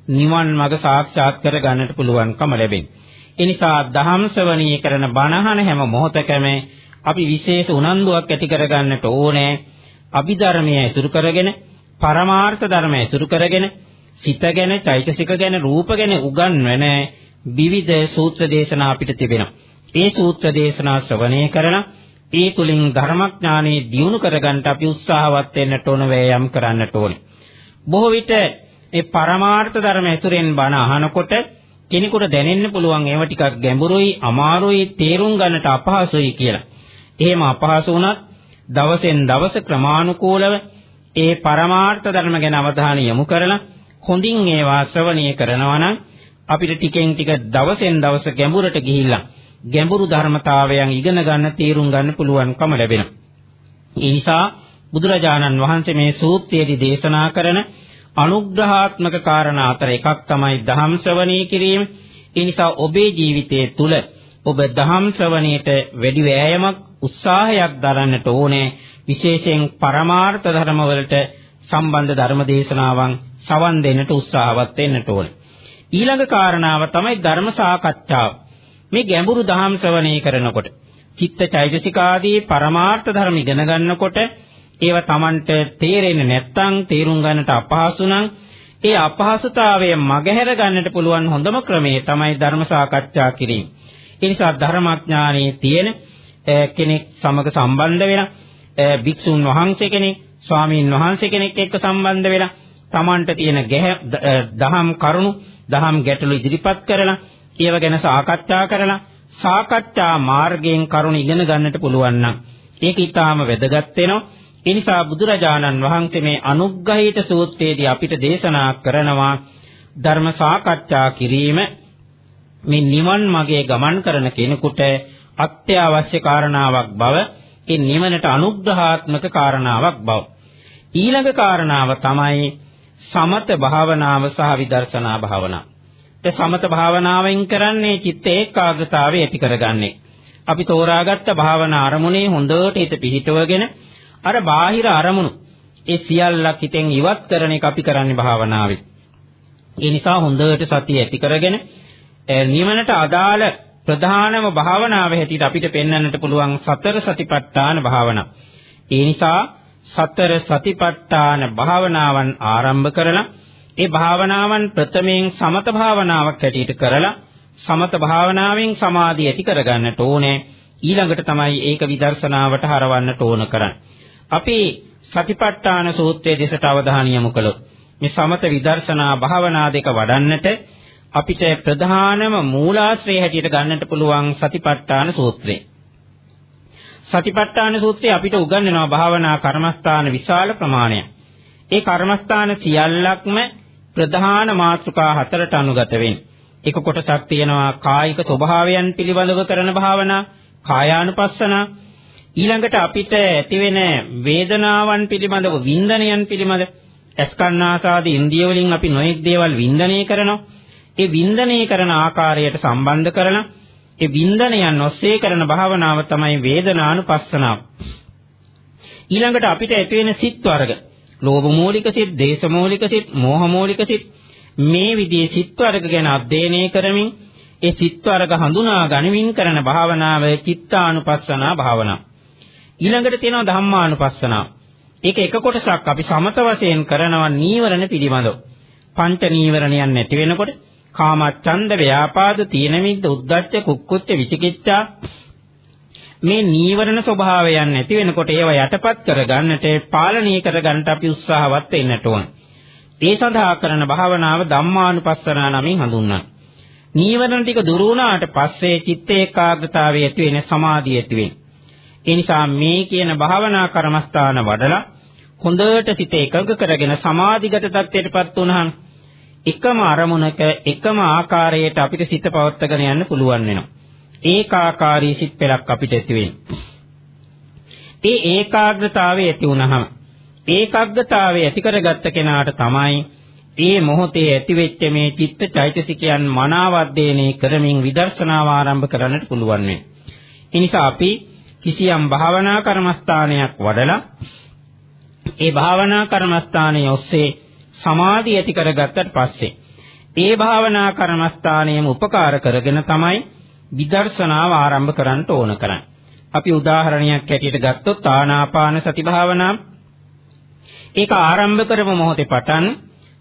නිවන් මඟ සාක්ෂාත් කර ගන්නට පුළුවන්කම ලැබෙන්නේ. ඒ නිසා දහම් ශ්‍රවණය කරන බණහන හැම මොහොතකම අපි විශේෂ උනන්දුවක් ඇති කර ගන්නට ඕනේ. අභිධර්මයේ ඇසුරු කරගෙන පරමාර්ථ ධර්ම ඇසුරු කරගෙන සිත ගැන, චෛතසික ගැන, රූප ගැන උගන්වන විවිධ සූත්‍ර දේශනා අපිට තිබෙනවා. ඒ සූත්‍ර දේශනා ශ්‍රවණය කරලා ඒ තුලින් ධර්මඥානෙ දියුණු කරගන්න අපි උත්සාහවත් වෙන්නට ඕන වෑයම් කරන්නට ඕනේ. බොහෝ විට ඒ පරමාර්ථ ධර්ම ඇසුරෙන් බණ අහනකොට කෙනෙකුට දැනෙන්න පුළුවන් ඒව ටිකක් ගැඹුරුයි අමාරුයි තේරුම් ගන්නට අපහසුයි කියලා. එහෙම අපහසු වුණත් දවසෙන් දවස ක්‍රමානුකූලව ඒ පරමාර්ථ ධර්ම ගැන අවධානය යොමු කරලා හොඳින් ඒවා ශ්‍රවණය කරනවා නම් අපිට ටිකෙන් ටික දවසෙන් දවස ගැඹුරට ගිහිල්ලා ගැඹුරු ධර්මතාවයන් ඉගෙන ගන්න තේරුම් ගන්න පුළුවන්කම ලැබෙනවා. ඒ නිසා බුදුරජාණන් වහන්සේ මේ සූත්‍රයේදී දේශනා කරන අනුග්‍රහාත්මක කාරණා අතර එකක් තමයි දහම් ශ්‍රවණී කිරීම. ඒ නිසා ඔබේ ජීවිතයේ තුල ඔබ දහම් ශ්‍රවණයට වැඩි වෑයමක් උත්සාහයක් දරන්නට ඕනේ. විශේෂයෙන් පරමාර්ථ ධර්ම වලට සම්බන්ධ ධර්ම දේශනාවන් සවන් දෙන්නට උත්සාහවත් වෙන්නට ඕනේ. ඊළඟ කාරණාව තමයි ධර්ම සාකච්ඡාව. මේ ගැඹුරු දහම් ශ්‍රවණය කරනකොට චිත්ත චෛතසික ආදී පරමාර්ථ ධර්ම ඉගෙන ගන්නකොට ඒව Tamanට තේරෙන්නේ නැත්නම් තේරුම් ගන්නට අපහසු නම් ඒ අපහසුතාවය මගහැර ගන්නට පුළුවන් හොඳම ක්‍රමය තමයි ධර්ම සාකච්ඡා කිරීම. ඒ නිසා ධර්මඥානයේ තියෙන කෙනෙක් සමග සම්බන්ධ වෙලා භික්ෂුන් වහන්සේ කෙනෙක් ස්වාමීන් වහන්සේ කෙනෙක් එක්ක සම්බන්ධ වෙලා Tamanට තියෙන දහම් කරුණු දහම් ගැටලු ඉදිරිපත් කරලා ඒව ගැන සාකච්ඡා කරලා සාකච්ඡා මාර්ගයෙන් කරුණ ඉගෙන ගන්නට පුළුවන් නම් ඒක ඊටාම වැදගත් වෙනවා. ඒ නිසා බුදුරජාණන් වහන්සේ මේ අනුග්‍රහීත සූත්‍රයේදී අපිට දේශනා කරනවා ධර්ම සාකච්ඡා කිරීම. මේ නිවන් මාගේ ගමන් කරන කෙනෙකුට අත්‍යවශ්‍ය කාරණාවක් බව ඒ නිවනට අනුග්‍රහාත්මක කාරණාවක් බව. ඊළඟ කාරණාව තමයි සමත භාවනාව සහ විදර්ශනා භාවනාව ඒ සමත භාවනාවෙන් කරන්නේ චිත්ත ඒකාග්‍රතාවය ඇති කරගන්නේ. අපි තෝරාගත්ත භාවනා අරමුණේ හොඳට හිත පිහිටවගෙන අර බාහිර අරමුණු ඒ සියල්ලක් හිතෙන් ඉවත් කරන එක අපි කරන්නේ භාවනාවේ. ඒ නිසා හොඳට සතිය ඇති කරගෙන නිවනට අදාළ ප්‍රධානම භාවනාව හැටියට අපිට පෙන්වන්නට පුළුවන් සතර සතිපට්ඨාන භාවනාව. ඒ නිසා සතර සතිපට්ඨාන භාවනාවන් ආරම්භ කරලා ඒ භාවනාවන් ප්‍රථමයෙන් සමත භාවනාවක් හැටියට කරලා සමත භාවනාවෙන් සමාධිය ඇති කරගන්නට ඕනේ. ඊළඟට තමයි ඒක විදර්ශනාවට හරවන්නට ඕන කරන්නේ. අපි සතිපට්ඨාන සූත්‍රයේ දෙසට අවධානය යොමු කළොත් මේ සමත විදර්ශනා භාවනා දෙක වඩන්නට අපිට ප්‍රධානම මූලාශ්‍රය හැටියට ගන්නට පුළුවන් සතිපට්ඨාන සූත්‍රය. සතිපට්ඨාන සූත්‍රය අපිට උගන්වනවා භාවනා කර්මස්ථාන විශාල ප්‍රමාණයක්. ඒ කර්මස්ථාන සියල්ලක්ම ප්‍රධාන මාතෘකා හතරට අනුගත වෙන්නේ. එක කොටසක් තියෙනවා කායික ස්වභාවයන් පිළිබඳව කරන භාවනා, කායානුපස්සනා. ඊළඟට අපිට ඇතිවෙන වේදනාවන් පිළිබඳව වින්දනයන් පිළිබඳ ඇස්කන්නාසාදී ඉන්ද්‍රිය වලින් අපි නොඑක් දේවල් වින්දනය කරනවා. ඒ වින්දනය කරන ආකාරයට සම්බන්ධ කරන ඒ වින්දනයන් ඔස්සේ කරන භාවනාව තමයි වේදනානුපස්සනාව. ඊළඟට අපිට ඇතිවෙන සිත් වර්ග ලෝභ මූලික සිත්, දේශ මූලික සිත්, මෝහ මූලික සිත් මේ විදිහේ සිත් වර්ග ගැන අධ්‍යයනය කරමින් ඒ සිත් වර්ග හඳුනා ගනිමින් කරන භාවනාව චිත්තානුපස්සනා භාවනාව. ඊළඟට තියෙනවා ධම්මානුපස්සනාව. ඒක එක කොටසක් අපි සමත වශයෙන් කරනවා නීවරණ පිළිබඳව. පංච නීවරණයන් නැති වෙනකොට කාමච්ඡන්ද ව්‍යාපාද තීන මිද්ද උද්ධච්ච කුක්කුච්ච විචිකිච්ඡා මේ නීවරණ ස්වභාවයන් නැති වෙනකොට ඒවා යටපත් කරගන්නට පාලනය කරගන්නට අපි උත්සාහවත් වෙන්නට ඕන. ඒ සඳහා කරන භාවනාව ධම්මානුපස්සනා නමින් හඳුන්වනවා. නීවරණ ටික දුරු වුණාට පස්සේ චිත්ත ඒකාග්‍රතාවය ඇති වෙන සමාධිය ඇති වෙන. ඒ නිසා මේ කියන භාවනා කර්මස්ථාන වඩලා හොඳට සිත එකඟ කරගෙන සමාධිගත තත්ත්වයටපත් වුණාම එකම අරමුණක එකම ආකාරයට අපිට සිත පවත්වාගෙන යන්න පුළුවන් වෙනවා. ඒකාකාරී සිත් පෙරක් අපිට ඇති වෙන්නේ. ඒ ඒකාග්‍රතාවය ඇති වුනහම ඒකාග්‍රතාවය ඇති කරගත්ත කෙනාට තමයි ඒ මොහොතේ ඇතිවෙච්ච මේ චිත්ත චෛතසිකයන් මනාවද්දේනේ කරමින් විදර්ශනාව ආරම්භ කරන්නට පුළුවන් වෙන්නේ. ඒ නිසා අපි කිසියම් භාවනා කර්මස්ථානයක් වඩලා ඒ භාවනා කර්මස්ථානයේ ඔස්සේ සමාධිය ඇති කරගත්තට පස්සේ ඒ භාවනා කර්මස්ථානයේම උපකාර කරගෙන තමයි විදර්ශනාව ආරම්භ කරන්න ඕන කරන්නේ. අපි උදාහරණයක් ඇටියට ගත්තොත් ආනාපාන සති භාවනාව. ඒක ආරම්භ කරපු මොහොතේ පටන්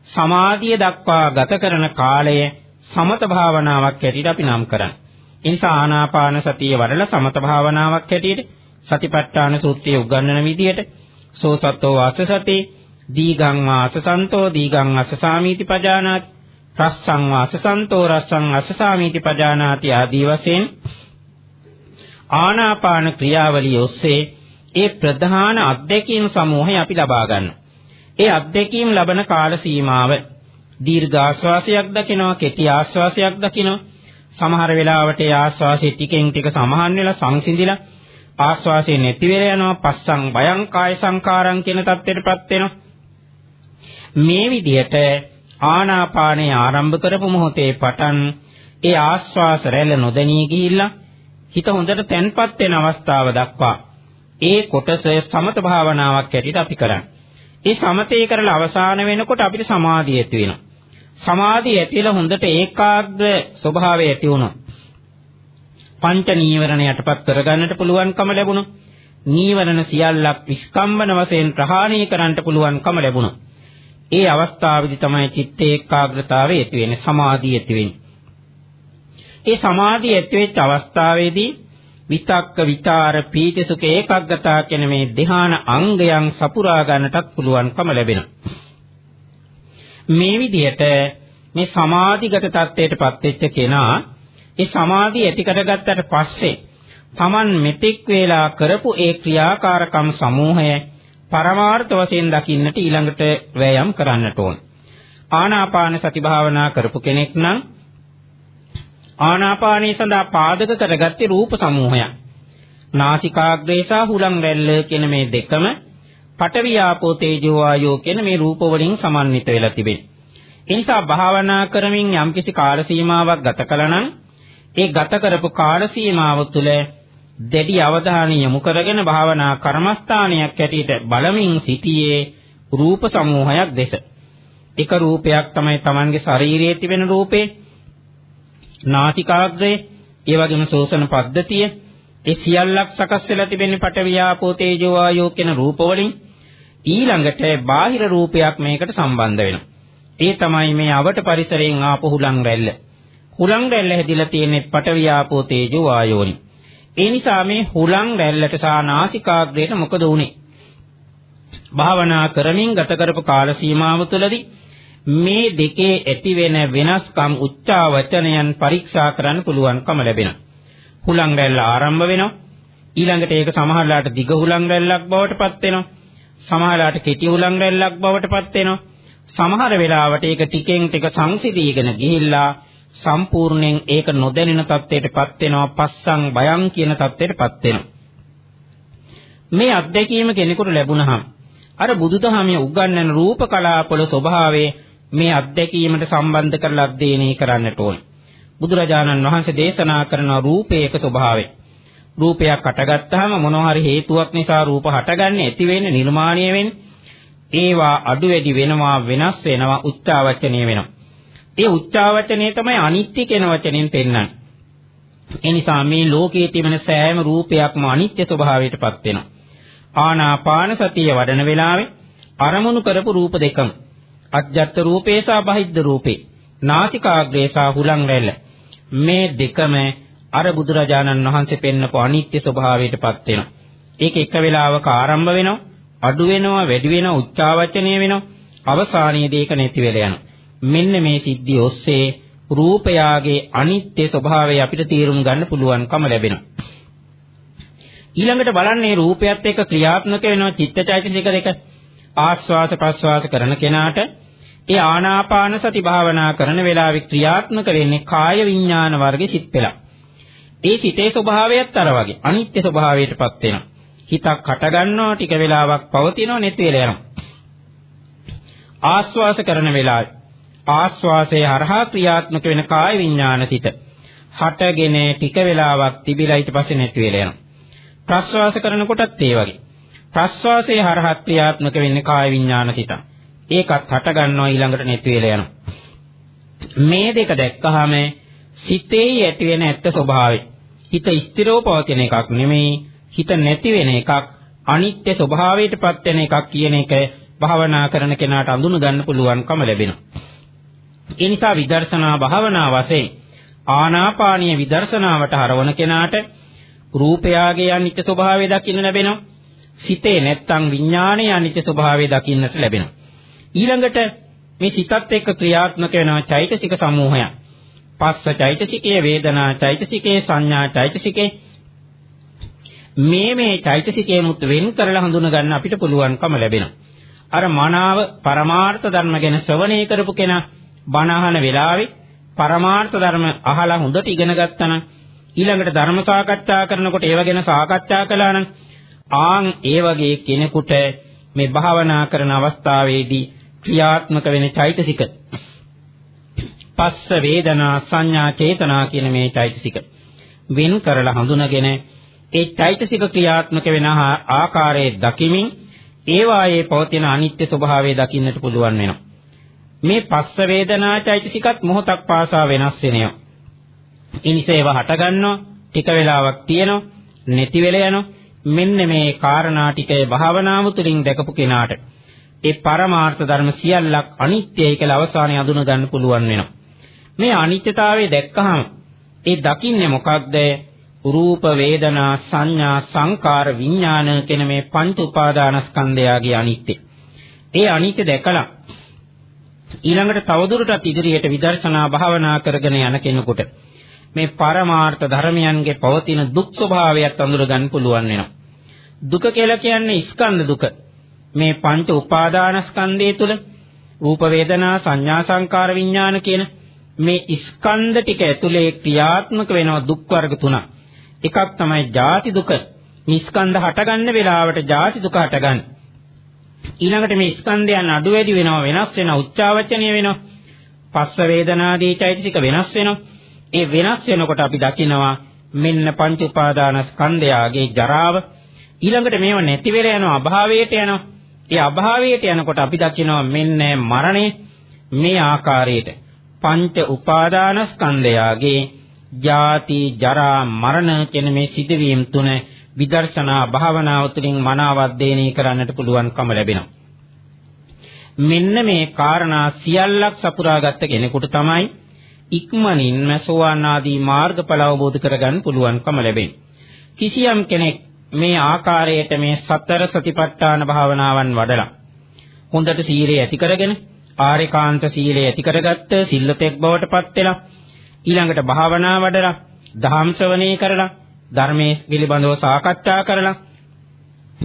සමාධිය දක්වා ගත කරන කාලය සමත භාවනාවක් ඇටියට අපි නම් කරන්නේ. එනිසා ආනාපාන සතිය වඩලා සමත භාවනාවක් හැටියට සතිපට්ඨාන සූත්‍රයේ උගන්වන විදිහට සෝසත්තෝ වාස සති දීගං වාසසන්තෝ දීගං අසසාමීති පජානාති රස්සං වාසසන්තෝ රස්සං අසසාමීති පජානාති ආදී වශයෙන් ආනාපාන ක්‍රියාවලිය ඔස්සේ ඒ ප්‍රධාන අධ්‍යක්ීම් සමූහය අපි ලබා ගන්නවා. ඒ අධ්‍යක්ීම් ලබන කාල සීමාව දීර්ඝ ආශ්වාසයක් දකිනවා, කෙටි ආශ්වාසයක් දකිනවා. සමහර වෙලාවට ඒ ආශ්වාසයේ ටිකෙන් ටික සමහන් වෙලා සංසිඳිලා ආශ්වාසය නැති වෙලා යනවා, පස්සං බයං කාය සංකාරං කියන தත්ත්වයටපත් වෙනවා. මේ විදිහට ආනාපානය ආරම්භ කරපු මොහොතේ පටන් ඒ ආශ්වාස රැල්ල නොදැනී ගිහිල්ලා හිත හොඳට තැන්පත් වෙන අවස්ථාව දක්වා ඒ කොටස සමත භාවනාවක් ඇටියට අපි කරන්නේ. ඒ සමතේ කරලා අවසාන වෙනකොට අපිට සමාධිය ඇති වෙනවා. සමාධිය ඇතිලා හොඳට ඒකාග්‍ර ස්වභාවය ඇති වුණා. පංච නීවරණ යටපත් කරගන්නට පුළුවන්කම ලැබුණා. නීවරණ සියල්ලක් විස්කම්බන වශයෙන් ප්‍රහාණය කරන්නට පුළුවන්කම ලැබුණා. ඒ අවස්ථාවේදී තමයි චිත්ත ඒකාග්‍රතාවය ඇති වෙන්නේ සමාධිය ඇති වෙන්නේ. ඒ සමාධිය ඇති වෙච්ච අවස්ථාවේදී විතක්ක විචාර පීති සුඛ ඒකග්ගතා කියන මේ ධ්‍යාන අංගයන් සපුරා ගන්නටත් පුළුවන්කම ලැබෙනවා. මේ විදිහට මේ සමාධිගත තත්ත්වයටපත් වෙච්ච කෙනා ඒ සමාධිය ඇති කරගත්තට පස්සේ Taman මෙතෙක් වේලා කරපු ඒ ක්‍රියාකාරකම් සමූහය පරමාර්ථ වශයෙන් දකින්නට ඊළඟට වෑයම් කරන්නට ඕන. ආනාපාන සති භාවනා කරපු කෙනෙක් නම් ආනාපානී සඳහා පාදක කරගත්තේ රූප සමූහයක්. නාසිකාග්‍රේ සහ හුලං රැල්ල කියන මේ දෙකම පඨවි ආපෝ තේජෝ වායෝ කියන මේ රූප වලින් සමන්විත වෙලා තිබෙනවා. ඒ නිසා භාවනා කරමින් යම්කිසි කාල සීමාවක් ගත කළා නම් ඒ ගත කරපු කාල සීමාව තුළ දැඩි අවධානය යොමු කරගෙන භාවනා කර්මස්ථානයක් ඇටියට බලමින් සිටියේ රූප සමූහයක් දෙස. එක රූපයක් තමයි Tamanගේ ශරීරයේ තිබෙන රූපේ. නාසිකාග්‍රේ, ඒ වගේම ශෝෂණ පද්ධතිය, ඒ සියල්ලක් සකස් වෙලා තිබෙන්නේ පඨවි ආපෝ තේජෝ වායෝ කියන රූප වලින්. ඊළඟට බාහිර රූපයක් මේකට සම්බන්ධ වෙනවා. ඒ තමයි මේ අවට පරිසරයෙන් ආපු හුලං රැල්ල. හුලං රැල්ල හැදිලා තියෙන්නේ පඨවි ආපෝ තේජෝ වායෝ වලින්. ඒ නිසා මේ හුලං රැල්ලට සහ නාසිකාග්‍රේට මොකද වුනේ? භාවනා කරමින් ගත කරපු කාල සීමාව තුළදී මේ දෙකේ ඇති වෙන වෙනස්කම් උච්චා වචනයන් පරීක්ෂා කරන්න පුළුවන්කම ලැබෙනවා. හුලං රැල්ල ආරම්භ වෙනවා. ඊළඟට ඒක සමහරලාට දිග හුලං රැල්ලක් බවට පත් වෙනවා. සමහරලාට කෙටි හුලං රැල්ලක් බවට පත් වෙනවා. සමහර වෙලාවට ඒක ටිකෙන් ටික සංසිඳීගෙන ගිහිල්ලා සම්පූර්ණයෙන් ඒක නොදැනෙන තත්ත්වයටපත් වෙනවා පස්සං බයං කියන තත්ත්වයටපත් වෙනවා මේ අත්දැකීම කෙනෙකුට ලැබුණහම අර බුදුදහමේ උගන්වන රූප කලාපවල ස්වභාවය මේ අත්දැකීමට සම්බන්ධ කරලා අධ්‍යයනය කරන්නට ඕනේ බුදුරජාණන් වහන්සේ දේශනා කරන රූපයක ස්වභාවය. රූපයක් හටගත්තාම මොනවා හරි හේතුවක් නිසා රූප හටගන්නේ ඇති වෙන්නේ නිර්මාණය වෙන්නේ. ඒවා අඩු වැඩි වෙනවා වෙනස් වෙනවා උච්චාවචනීය වෙනවා. ඒ උච්චාවචනය තමයි අනිත්‍ය කියන වචනෙන් පෙන්වන්නේ. ඒ නිසා මේ ලෝකයේ තිබෙන සෑම රූපයක්ම අනිත්‍ය ස්වභාවයටපත් වෙනවා. ආනාපාන සතිය වඩන වෙලාවේ අරමුණු කරපු රූප දෙකම. අජ්ජත් රූපේ සහ බහිද්ද රූපේ. නාසිකාග්‍රේ සහ හුලං රැල්ල මේ දෙකම අර බුදුරජාණන් වහන්සේ පෙන්නපු අනිත්‍ය ස්වභාවයටපත් වෙනවා. ඒක එක වෙලාවක ආරම්භ වෙනවා, අඩු වෙනවා, වැඩි වෙනවා, උච්චාවචනීය වෙනවා, අවසානයේදී ඒක නැති වෙලා යනවා. මෙන්න මේ සිද්ධිය ඔස්සේ රූපයාගේ අනිත්‍ය ස්වභාවය අපිට තේරුම් ගන්න පුළුවන්කම ලැබෙනවා. ඊළඟට බලන්නේ රූපයත් එක්ක ක්‍රියාත්මක වෙන චිත්තචෛතසික දෙක ආස්වාස ප්‍රස්වාස කරන කෙනාට ඒ ආනාපාන සති භාවනා කරන වෙලාවේ ක්‍රියාත්මක වෙන්නේ කාය විඥාන වර්ගේ සිත් පෙළ. ඒ සිතේ ස්වභාවයත් අර වගේ අනිත්‍ය ස්වභාවයටපත් වෙනවා. හිතක් හට ගන්නවා ටික වෙලාවක් පවතිනවා නැති වෙලා යනවා. ආස්වාස කරන වෙලාවේ ආස්වාසයේ හරහා ක්‍රියාත්මක වෙන කාය විඥාන සිත හටගෙන ටික වෙලාවක් තිබිලා ඊට පස්සේ නැති වෙලා යනවා. ප්‍රස්වාස කරනකොටත් ඒ වගේ. ප්‍රස්වාසයේ හරහා ක්‍රියාත්මක වෙන්නේ කාය විඥාන සිත. ඒකත් හට ගන්නවා ඊළඟට නැති වෙලා යනවා. මේ දෙක දැක්කහම සිතේ ඇති වෙන ඇත්ත ස්වභාවය. හිත ස්ථිරව පවතින එකක් නෙමෙයි, හිත නැති වෙන එකක්, අනිත්‍ය ස්වභාවයටපත් වෙන එකක් කියන එක භාවනා කරන කෙනාට අඳුන ගන්න පුළුවන්කම ලැබෙනවා. ඒ නිසා විදර්ශනා භාවනා වශයෙන් ආනාපානීය විදර්ශනාවට හරවන කෙනාට රූපයාගේ අනිත්‍ය ස්වභාවය දකින්න ලැබෙනවා. සිතේ නැත්තම් විඥානයේ අනිත්‍ය ස්වභාවය දකින්නට ලැබෙනවා. ඊළඟට මේ සිතත් එක්ක ක්‍රියාත්මක වෙනවා චෛතසික සමූහයක්. පස්ස චෛතසිකයේ වේදනා චෛතසිකයේ සංඥා චෛතසිකයේ මේ මේ චෛතසිකේමුත් වෙන් කරලා හඳුන ගන්න අපිට පුළුවන්කම ලැබෙනවා. අර මනාව පරමාර්ථ ධර්ම ගැන ශ්‍රවණය කරපු කෙනා බණ අහන වෙලාවේ පරමාර්ථ ධර්ම අහලා හොඳට ඉගෙන ගත්තා නම් ඊළඟට ධර්ම සාකච්ඡා කරනකොට ඒව ගැන සාකච්ඡා කළා නම් ආන් ඒ වගේ කෙනෙකුට මේ භාවනා කරන අවස්ථාවේදී ක්‍රියාත්මක වෙන චෛතසික පස්ස වේදනා සංඥා චේතනා කියන මේ චෛතසික වෙන් කරලා හඳුනගෙන ඒ චෛතසික ක්‍රියාත්මක වෙන ආකාරයේ දකිමින් ඒ වායේ පවතින අනිත්‍ය ස්වභාවය දකින්නට පුළුවන් වෙනවා. මේ පස්ස වේදනා චෛතසිකත් මොහොතක් පාසා වෙනස් වෙනවා. ඉනිසේ ඒවා හට ගන්නවා ටික වෙලාවක් තියෙනවා නැති වෙලා යනවා මෙන්න මේ කාරණා ටිකේ භාවනාව තුළින් දැකපු කෙනාට ඒ පරමාර්ථ ධර්ම සියල්ලක් අනිත්‍යයි කියලා අවසානයේ අඳුන ගන්න පුළුවන් වෙනවා. මේ අනිත්‍යතාවය දැක්කහම ඒ දකින්නේ මොකක්ද? රූප වේදනා සංඥා සංකාර විඥාන කියන මේ පංච උපාදානස්කන්ධයගේ අනිත්‍ය. ඒ අනිත්‍ය දැකලා ඊළඟට තවදුරටත් ඉදිරියට විදර්ශනා භාවනා කරගෙන යන කෙනෙකුට මේ පරමාර්ථ ධර්මයන්ගේ පවතින දුක් ස්වභාවයත් අඳුර ගන්න පුළුවන් වෙනවා. දුක කියලා කියන්නේ ස්කන්ධ දුක. මේ පංච උපාදානස්කන්ධය තුළ රූප වේදනා සංඥා සංකාර විඥාන කියන මේ ස්කන්ධ ටික ඇතුලේ ක්‍රියාත්මක වෙනවා දුක් වර්ග තුනක්. එකක් තමයි ජාති දුක. මේ ස්කන්ධ හටගන්න වෙලාවට ජාති දුක හටගන්න. ඊළඟට මේ ස්කන්ධයන් අඩු වැඩි වෙනවා වෙනස් වෙනවා උච්චාවචනීය වෙනවා. පස්ස වේදනාදී චෛතසික වෙනස් වෙනවා. ඒ වෙනස් වෙනකොට අපි දකිනවා මෙන්න පංච උපාදානස්කන්ධයාගේ ජරාව ඊළඟට මේව නැති වෙලා යනවා අභාවයට යනවා. ඒ අභාවයට යනකොට අපි දකිනවා මෙන්න මරණය මේ ආකාරයට පංච උපාදානස්කන්ධයාගේ ජාති ජරා මරණ කියන මේ සිදුවීම් තුන විදර්ශනා භාවනාව තුළින් මනාව අධ්‍යයනය කරන්නට පුළුවන්කම ලැබෙනවා. මෙන්න මේ කාරණා සියල්ලක් සපුරාගත්ත කෙනෙකුට තමයි ඉක්මනින්ම සෝවාන් ආදී මාර්ගඵල අවබෝධ කරගන්න පුළුවන්කම ලැබෙන්නේ. කිසියම් කෙනෙක් මේ ආකාරයට මේ සතර සතිපට්ඨාන භාවනාවන් වඩලා හොඳට සීලය ඇති කරගෙන ආරේකාන්ත සීලය ඇති කරගත්ත සිල්ලතෙක් බවට පත් වෙලා ඊළඟට භාවනා වඩලා ධම් ශ්‍රවණේ කරලා ධර්මයේ පිළිබඳව සාකච්ඡා කරලා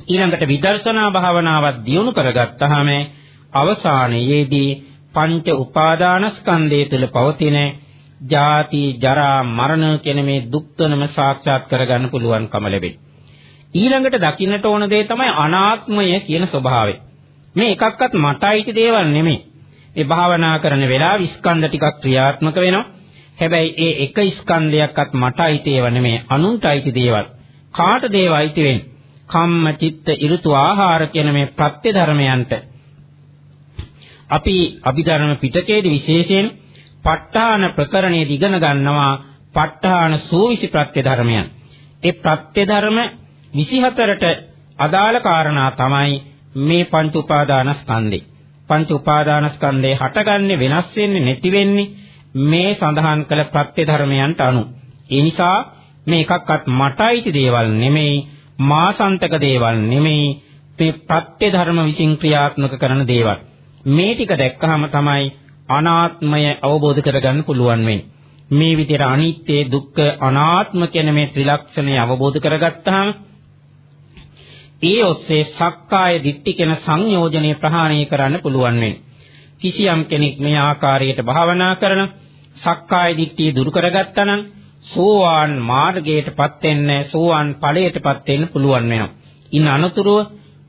ඊළඟට විදර්ශනා භාවනාවක් දියුණු කරගත්තාම අවසානයේදී පංච උපාදානස්කන්ධය තුළ පවතින ජාති ජරා මරණ කියන මේ දුක්තනම සාක්ෂාත් කරගන්න පුළුවන්කම ලැබෙයි. ඊළඟට දකින්නට ඕන දේ තමයි අනාත්මය කියන ස්වභාවය. මේ එකක්වත් මට අයිති දේවල් නෙමෙයි. මේ භාවනා කරන වෙලාව ස්කන්ධ ටිකක් ක්‍රියාත්මක වෙනවා. හැබැයි ඒ එක ස්කන්ධයක්වත් මට අයිති ඒවා නෙමෙයි අනුන්ට අයිති දේවල්. කාට දේව අයිති වෙන්නේ? කම්ම චිත්ත ඍතු ආහාර කියන මේ ප්‍රත්‍ය ධර්මයන්ට අපි අභිධර්ම පිටකයේදී විශේෂයෙන් ප ဋ ාණ ප්‍රකරණයේ ඉගෙන ගන්නවා ප ဋ ාණ සූවිසි ප්‍රත්‍ය ධර්මයන්. ඒ ප්‍රත්‍ය ධර්ම 24ට අදාළ කාරණා තමයි මේ පංච උපාදානස්කන්ධේ. පංච උපාදානස්කන්ධේ හටගන්නේ වෙනස් වෙන්නේ නැති වෙන්නේ මේ සඳහන් කළ ප්‍රත්‍ය ධර්මයන්ට අනුව. ඒ නිසා මේ එකක්වත් මටයිති දේවල් නෙමෙයි මාසන්තක දේවල් නෙමෙයි මේ ප්‍රත්‍ය ධර්ම විසින් ක්‍රියාත්මක කරන දේවල්. මේ ටික දැක්කහම තමයි අනාත්මය අවබෝධ කරගන්න පුළුවන් වෙන්නේ. මේ විදිහට අනිත්‍ය දුක්ඛ අනාත්ම කියන මේ ත්‍රිලක්ෂණය අවබෝධ කරගත්තාම ඒ ඔස්සේ සක්කාය දිට්ඨි කියන සංයෝජනේ ප්‍රහාණය කරන්න පුළුවන් වෙන්නේ. කිසියම් කෙනෙක් මේ ආකාරයට භාවනා කරන සක්කාය දිට්ඨිය දුරු කරගත්තා නම් සෝවාන් මාර්ගයටපත් වෙන්න සෝවාන් ඵලයටපත් වෙන්න පුළුවන් වෙනවා. ඉන් අනතුරුව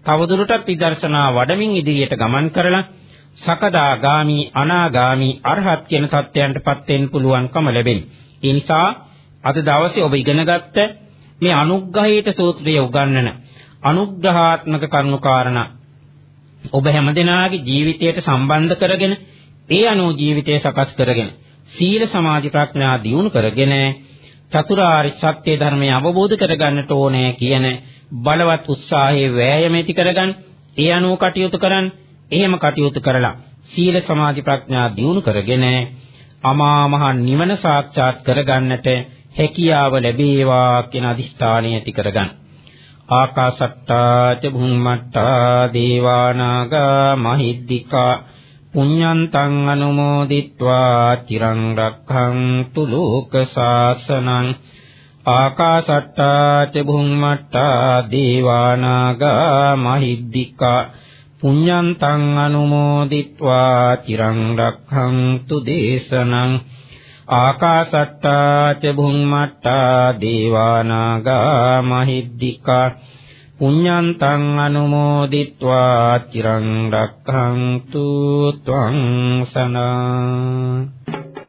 තවදුරටත් විදර්ශනා වඩමින් ඉදිරියට ගමන් කරලා සකදාගාමි අනාගාමි අරහත් කියන තත්ත්වයන්ටපත් වෙන්න පුළුවන්කම ලැබෙනවා. ඒ නිසා අද දවසේ ඔබ ඉගෙනගත්ත මේ අනුග්‍රහීත සූත්‍රය උගන්වන අනුග්‍රහාත්මක කරුණාකාරණ ඔබ හැමදෙනාගේ ජීවිතයට සම්බන්ධ කරගෙන ඒ අනුව ජීවිතය සකස් කරගෙන සීල සමාධි ප්‍රඥා දියුණු කරගෙන චතුරාර්ය සත්‍ය ධර්මය අවබෝධ කරගන්නට ඕනේ කියන බලවත් උත්සාහයේ වෑයම ඇති කරගන්න ඒ අනුව කටයුතු කරන්න එහෙම කටයුතු කරලා සීල සමාධි ප්‍රඥා දියුණු කරගෙන අමා මහ නිවන සාක්ෂාත් කරගන්නට හැකියාව ලැබේවා කියන අදිෂ්ඨානය ඇති කරගන්න. ආකාශට්ටා ච භුම්මට්ටා දේවානාගා මහිද්దికා පුඤ්ඤන්තං අනුමෝදිත්වා චිරං රක්ඛන්තු ලෝක සාසනං ආකාශට්ටා ච භුම්මට්ටා දේවානාගා මහිද්దికා පුඤ්ඤන්තං අනුමෝදිත්වා චිරං රක්ඛන්තු දේශනං ආකාසට්ටා ච භුම්මට්ටා දේවානාගා මහිද්దికා පුඤ්ඤන්තං අනුමෝදිත්වා චිරං රක්ඛන්තු ත්වං සනා